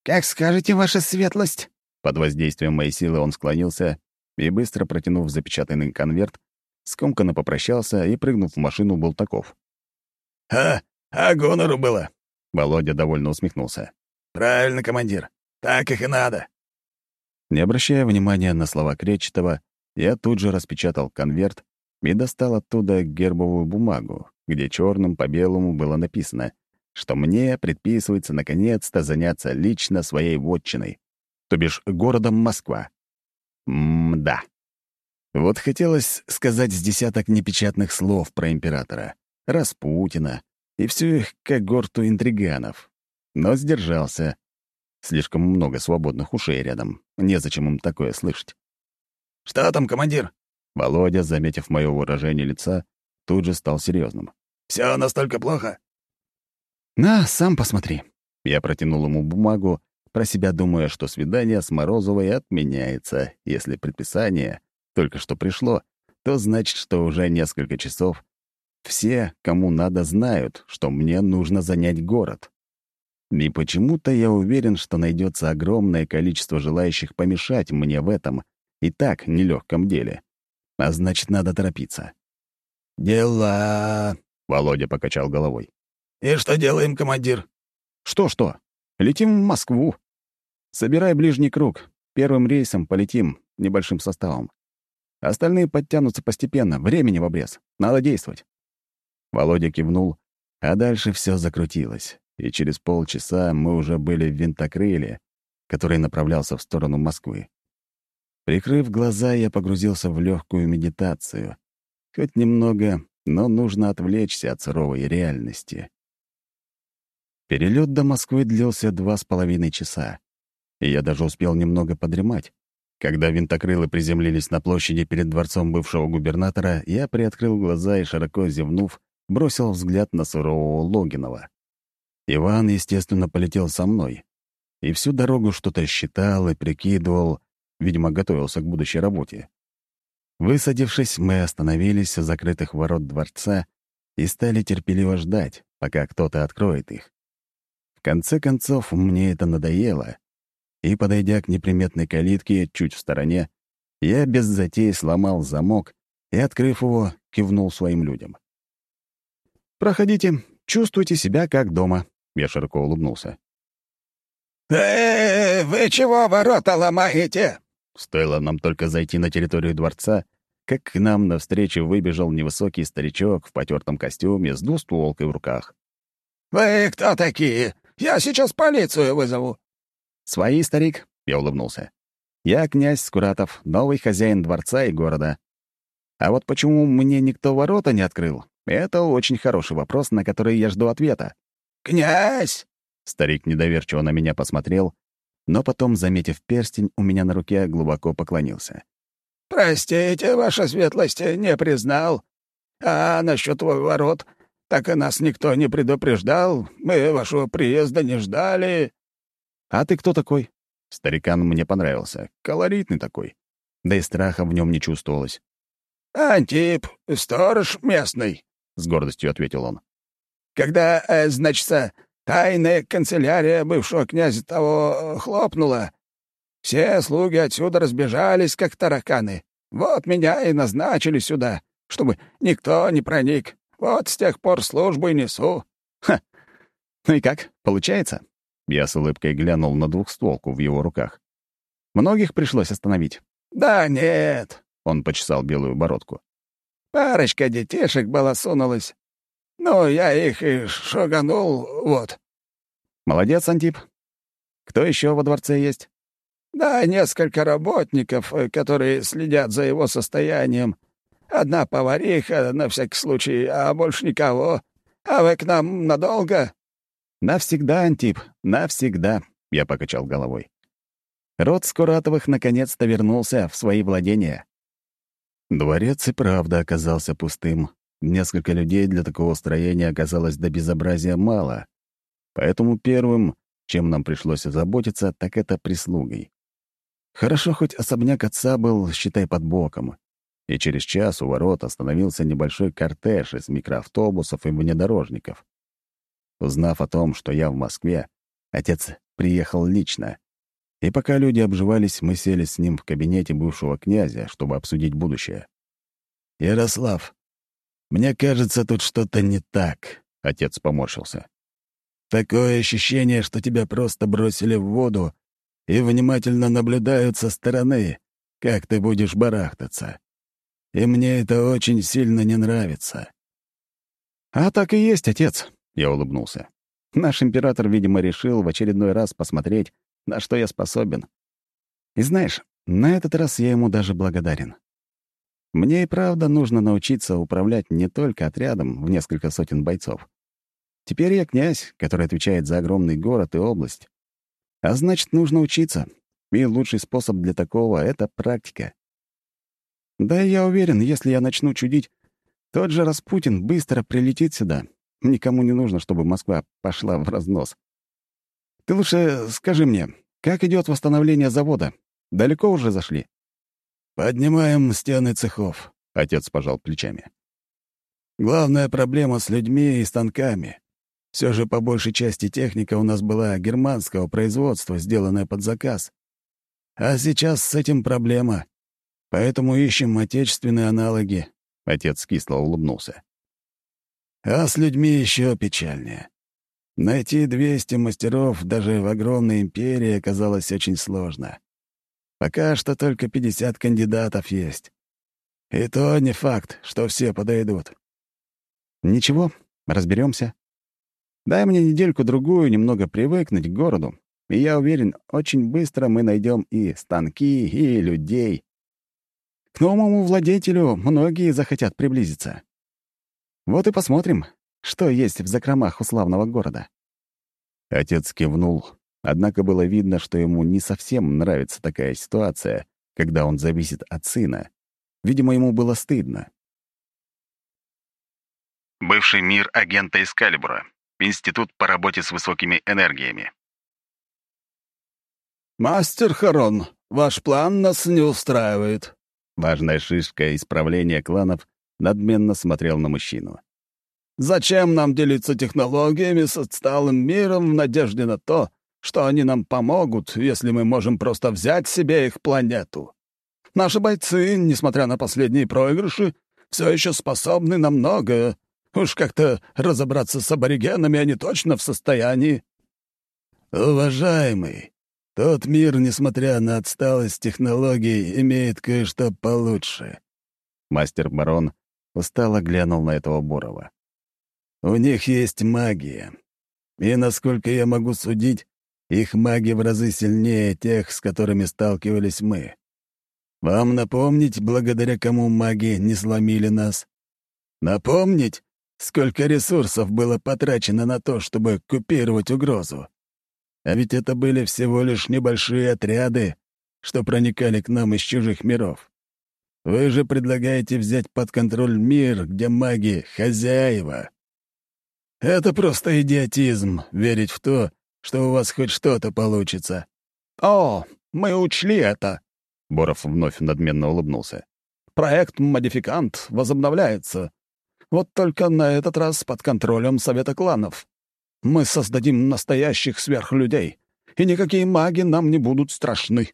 [SPEAKER 5] «Как скажете, ваша светлость!»
[SPEAKER 7] Под воздействием моей силы он склонился и, быстро протянув запечатанный конверт, скомканно попрощался и, прыгнув в машину, был таков.
[SPEAKER 6] «А, а гонору было!»
[SPEAKER 7] Володя довольно усмехнулся.
[SPEAKER 6] «Правильно, командир. Так их и надо».
[SPEAKER 7] Не обращая внимания на слова Кречетова, я тут же распечатал конверт и достал оттуда гербовую бумагу, где черным по белому было написано, что мне предписывается наконец-то заняться лично своей вотчиной, то бишь городом Москва. М-да. Вот хотелось сказать с десяток непечатных слов про императора, Распутина и всю их когорту интриганов. Но сдержался. Слишком много свободных ушей рядом. Незачем им такое слышать.
[SPEAKER 6] «Что там, командир?»
[SPEAKER 7] Володя, заметив мое выражение лица, тут же стал серьезным.
[SPEAKER 6] Все настолько плохо?»
[SPEAKER 7] «На, сам посмотри». Я протянул ему бумагу, про себя думая, что свидание с Морозовой отменяется. Если предписание только что пришло, то значит, что уже несколько часов все, кому надо, знают, что мне нужно занять город. И почему-то я уверен, что найдется огромное количество желающих помешать мне в этом и так нелегком деле. А значит, надо торопиться.
[SPEAKER 6] «Дела...»
[SPEAKER 7] — Володя покачал головой.
[SPEAKER 6] «И что делаем, командир?»
[SPEAKER 7] «Что-что? Летим в Москву. Собирай ближний круг. Первым рейсом полетим, небольшим составом. Остальные подтянутся постепенно, времени в обрез. Надо действовать». Володя кивнул, а дальше все закрутилось, и через полчаса мы уже были в винтокрыле, который направлялся в сторону Москвы. Прикрыв глаза, я погрузился в легкую медитацию. Хоть немного, но нужно отвлечься от суровой реальности. Перелет до Москвы длился два с половиной часа, и я даже успел немного подремать. Когда винтокрылы приземлились на площади перед дворцом бывшего губернатора, я приоткрыл глаза и, широко зевнув, бросил взгляд на сурового Логинова. Иван, естественно, полетел со мной. И всю дорогу что-то считал и прикидывал, Видимо, готовился к будущей работе. Высадившись, мы остановились у закрытых ворот дворца и стали терпеливо ждать, пока кто-то откроет их. В конце концов, мне это надоело, и, подойдя к неприметной калитке чуть в стороне, я без затей сломал замок и, открыв его, кивнул своим людям. «Проходите, чувствуйте себя как дома», — я широко улыбнулся.
[SPEAKER 6] «Э, -э вы чего ворота ломаете?»
[SPEAKER 7] Стоило нам только зайти на территорию дворца, как к нам навстречу выбежал невысокий старичок в потертом костюме с двустволкой в руках.
[SPEAKER 6] «Вы кто такие? Я сейчас полицию вызову».
[SPEAKER 7] «Свои, старик», — я улыбнулся. «Я князь Скуратов, новый хозяин дворца и города. А вот почему мне никто ворота не открыл, это очень хороший вопрос, на который я жду ответа».
[SPEAKER 6] «Князь!»
[SPEAKER 7] — старик недоверчиво на меня посмотрел, но потом, заметив перстень, у меня на руке глубоко поклонился.
[SPEAKER 6] «Простите, ваша светлость, не признал. А насчет ворот, так и нас никто не предупреждал. Мы вашего приезда не ждали».
[SPEAKER 7] «А ты кто такой?» Старикан мне понравился. Колоритный такой. Да и страха в нем не чувствовалось.
[SPEAKER 6] «Антип, сторож местный», — с гордостью ответил он. «Когда, э, значится, тайная канцелярия бывшего князя того хлопнула, все слуги отсюда разбежались, как тараканы. Вот меня и назначили сюда, чтобы никто не проник. Вот с тех пор службу и несу».
[SPEAKER 7] «Ха! Ну и как, получается?» Я с улыбкой глянул на двухстволку в его руках. «Многих пришлось остановить?»
[SPEAKER 6] «Да нет», — он почесал белую бородку. «Парочка детишек была сунулась. Ну, я их и шаганул, вот».
[SPEAKER 7] «Молодец, Антип. Кто еще во дворце есть?»
[SPEAKER 6] Да, несколько работников, э, которые следят за его состоянием. Одна повариха, на всякий случай, а больше никого. А вы к нам надолго?»
[SPEAKER 7] «Навсегда, Антип, навсегда», — я покачал головой. Род Скуратовых наконец-то вернулся в свои владения. Дворец и правда оказался пустым. Несколько людей для такого строения оказалось до безобразия мало. Поэтому первым, чем нам пришлось озаботиться, так это прислугой. Хорошо, хоть особняк отца был, считай, под боком. И через час у ворот остановился небольшой кортеж из микроавтобусов и внедорожников. Узнав о том, что я в Москве, отец приехал лично. И пока люди обживались, мы сели с ним в кабинете бывшего князя, чтобы обсудить будущее.
[SPEAKER 3] «Ярослав, мне кажется, тут что-то не так», — отец поморщился. «Такое ощущение, что тебя просто бросили в воду и внимательно наблюдают со стороны, как ты будешь барахтаться. И мне это очень сильно не нравится».
[SPEAKER 7] «А так и есть, отец», — я улыбнулся. «Наш император, видимо, решил в очередной раз посмотреть, на что я способен. И знаешь, на этот раз я ему даже благодарен. Мне и правда нужно научиться управлять не только отрядом в несколько сотен бойцов. Теперь я князь, который отвечает за огромный город и область. А значит, нужно учиться. И лучший способ для такого — это практика. Да, я уверен, если я начну чудить, тот же Распутин быстро прилетит сюда. Никому не нужно, чтобы Москва пошла в разнос. Ты лучше скажи мне, как идет восстановление завода? Далеко уже зашли?
[SPEAKER 3] Поднимаем стены цехов, — отец пожал плечами. Главная проблема с людьми и станками. Все же по большей части техника у нас была германского производства, сделанная под заказ. А сейчас с этим проблема. Поэтому ищем отечественные аналоги. Отец кисло улыбнулся. А с людьми еще печальнее. Найти 200 мастеров даже в огромной империи оказалось очень сложно. Пока что только 50 кандидатов есть. И то не факт, что все подойдут.
[SPEAKER 7] Ничего, разберемся. Дай мне недельку-другую немного привыкнуть к городу, и я уверен, очень быстро мы найдем и станки, и людей. К новому владетелю многие захотят приблизиться. Вот и посмотрим, что есть в закромах у славного города». Отец кивнул, однако было видно, что ему не совсем нравится такая ситуация, когда он зависит от сына. Видимо, ему было стыдно.
[SPEAKER 2] Бывший мир агента Эскалибура. Институт по работе с высокими энергиями.
[SPEAKER 6] «Мастер Харон, ваш план нас не устраивает».
[SPEAKER 7] Важная шишка исправления кланов надменно смотрел на мужчину.
[SPEAKER 6] «Зачем нам делиться технологиями с отсталым миром в надежде на то, что они нам помогут, если мы можем просто взять себе их планету? Наши бойцы, несмотря на последние проигрыши, все еще способны на многое, Уж как-то разобраться с аборигенами они точно в состоянии.
[SPEAKER 3] Уважаемый, тот мир, несмотря на отсталость технологий, имеет кое-что получше.
[SPEAKER 7] Мастер-барон устало глянул на этого Борова. «У них есть магия. И, насколько я могу судить, их маги в разы сильнее тех, с которыми сталкивались мы. Вам напомнить, благодаря кому маги не сломили нас? Напомнить, сколько ресурсов было потрачено на то, чтобы купировать угрозу? А ведь это были всего лишь небольшие отряды, что проникали к нам из чужих миров. Вы же предлагаете взять под контроль мир, где маги — хозяева. Это просто идиотизм — верить в то, что у вас хоть что-то получится».
[SPEAKER 6] «О, мы учли это!»
[SPEAKER 7] Боров вновь надменно улыбнулся.
[SPEAKER 6] «Проект «Модификант» возобновляется. Вот только на этот раз под контролем Совета кланов. Мы создадим настоящих сверхлюдей, и никакие маги нам не будут страшны».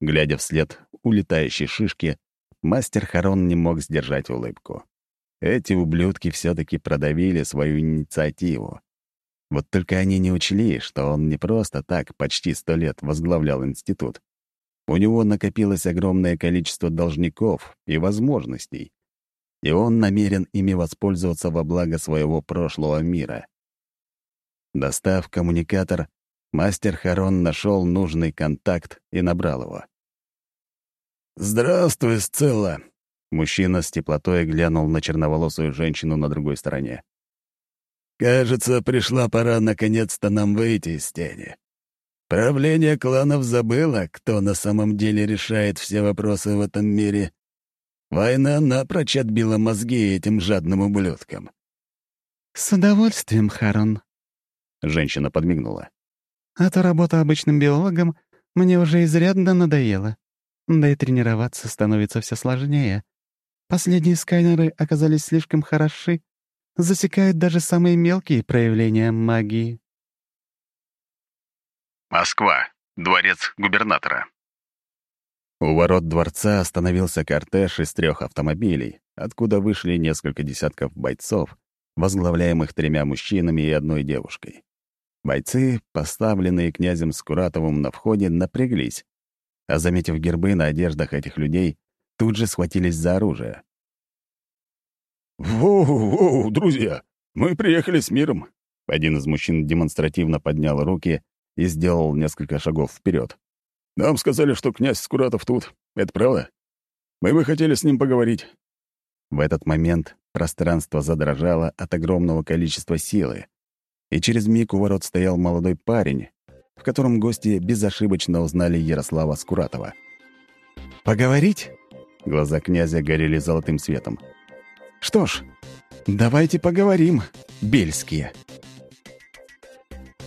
[SPEAKER 7] Глядя вслед улетающей шишки, мастер Харон не мог сдержать улыбку. Эти ублюдки все таки продавили свою инициативу. Вот только они не учли, что он не просто так почти сто лет возглавлял институт. У него накопилось огромное количество должников и возможностей, и он намерен ими воспользоваться во благо своего прошлого мира. Достав коммуникатор, мастер Харон нашел нужный контакт и набрал его.
[SPEAKER 3] «Здравствуй, Сцилла!»
[SPEAKER 7] Мужчина с теплотой глянул на черноволосую женщину на другой стороне.
[SPEAKER 3] Кажется, пришла пора наконец-то нам выйти из тени. Правление кланов забыло, кто на самом деле решает все вопросы в этом мире. Война напрочь отбила мозги этим жадным ублюдкам.
[SPEAKER 5] «С удовольствием, Харон», —
[SPEAKER 7] женщина подмигнула.
[SPEAKER 5] «А то работа обычным биологом мне уже изрядно надоела. Да и тренироваться становится все сложнее. Последние скайнеры оказались слишком хороши, засекают даже самые мелкие проявления магии.
[SPEAKER 2] Москва. Дворец губернатора.
[SPEAKER 7] У ворот дворца остановился кортеж из трех автомобилей, откуда вышли несколько десятков бойцов, возглавляемых тремя мужчинами и одной девушкой. Бойцы, поставленные князем Скуратовым на входе, напряглись, а, заметив гербы на одеждах этих людей, тут же схватились за оружие.
[SPEAKER 6] «Воу-воу, друзья, мы приехали с миром!»
[SPEAKER 7] Один из мужчин демонстративно поднял руки и сделал несколько шагов вперед.
[SPEAKER 6] «Нам сказали, что князь Скуратов тут. Это правда? Мы бы хотели с ним поговорить».
[SPEAKER 7] В этот момент пространство задрожало от огромного количества силы, и через миг у ворот стоял молодой парень, в котором гости безошибочно узнали Ярослава Скуратова.
[SPEAKER 5] «Поговорить?»
[SPEAKER 7] Глаза князя горели золотым светом.
[SPEAKER 5] Что ж, давайте поговорим, бельские.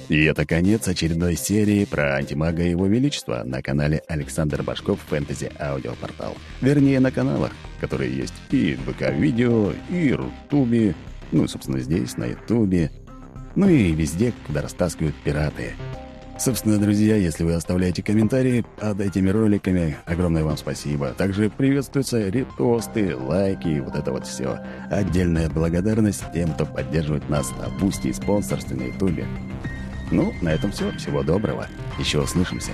[SPEAKER 7] И это конец очередной серии про антимага и его величество на канале Александр Башков Фэнтези Аудиопортал. Вернее, на каналах, которые есть и в ВК-видео, и Рутубе, ну собственно, здесь, на Ютубе, ну и везде, куда растаскивают пираты. Собственно, друзья, если вы оставляете комментарии под этими роликами, огромное вам спасибо. Также приветствуются репосты, лайки, вот это вот все. Отдельная благодарность тем, кто поддерживает нас на Бусти и спонсорстве на Ютубе. Ну, на этом все. Всего доброго. Еще услышимся.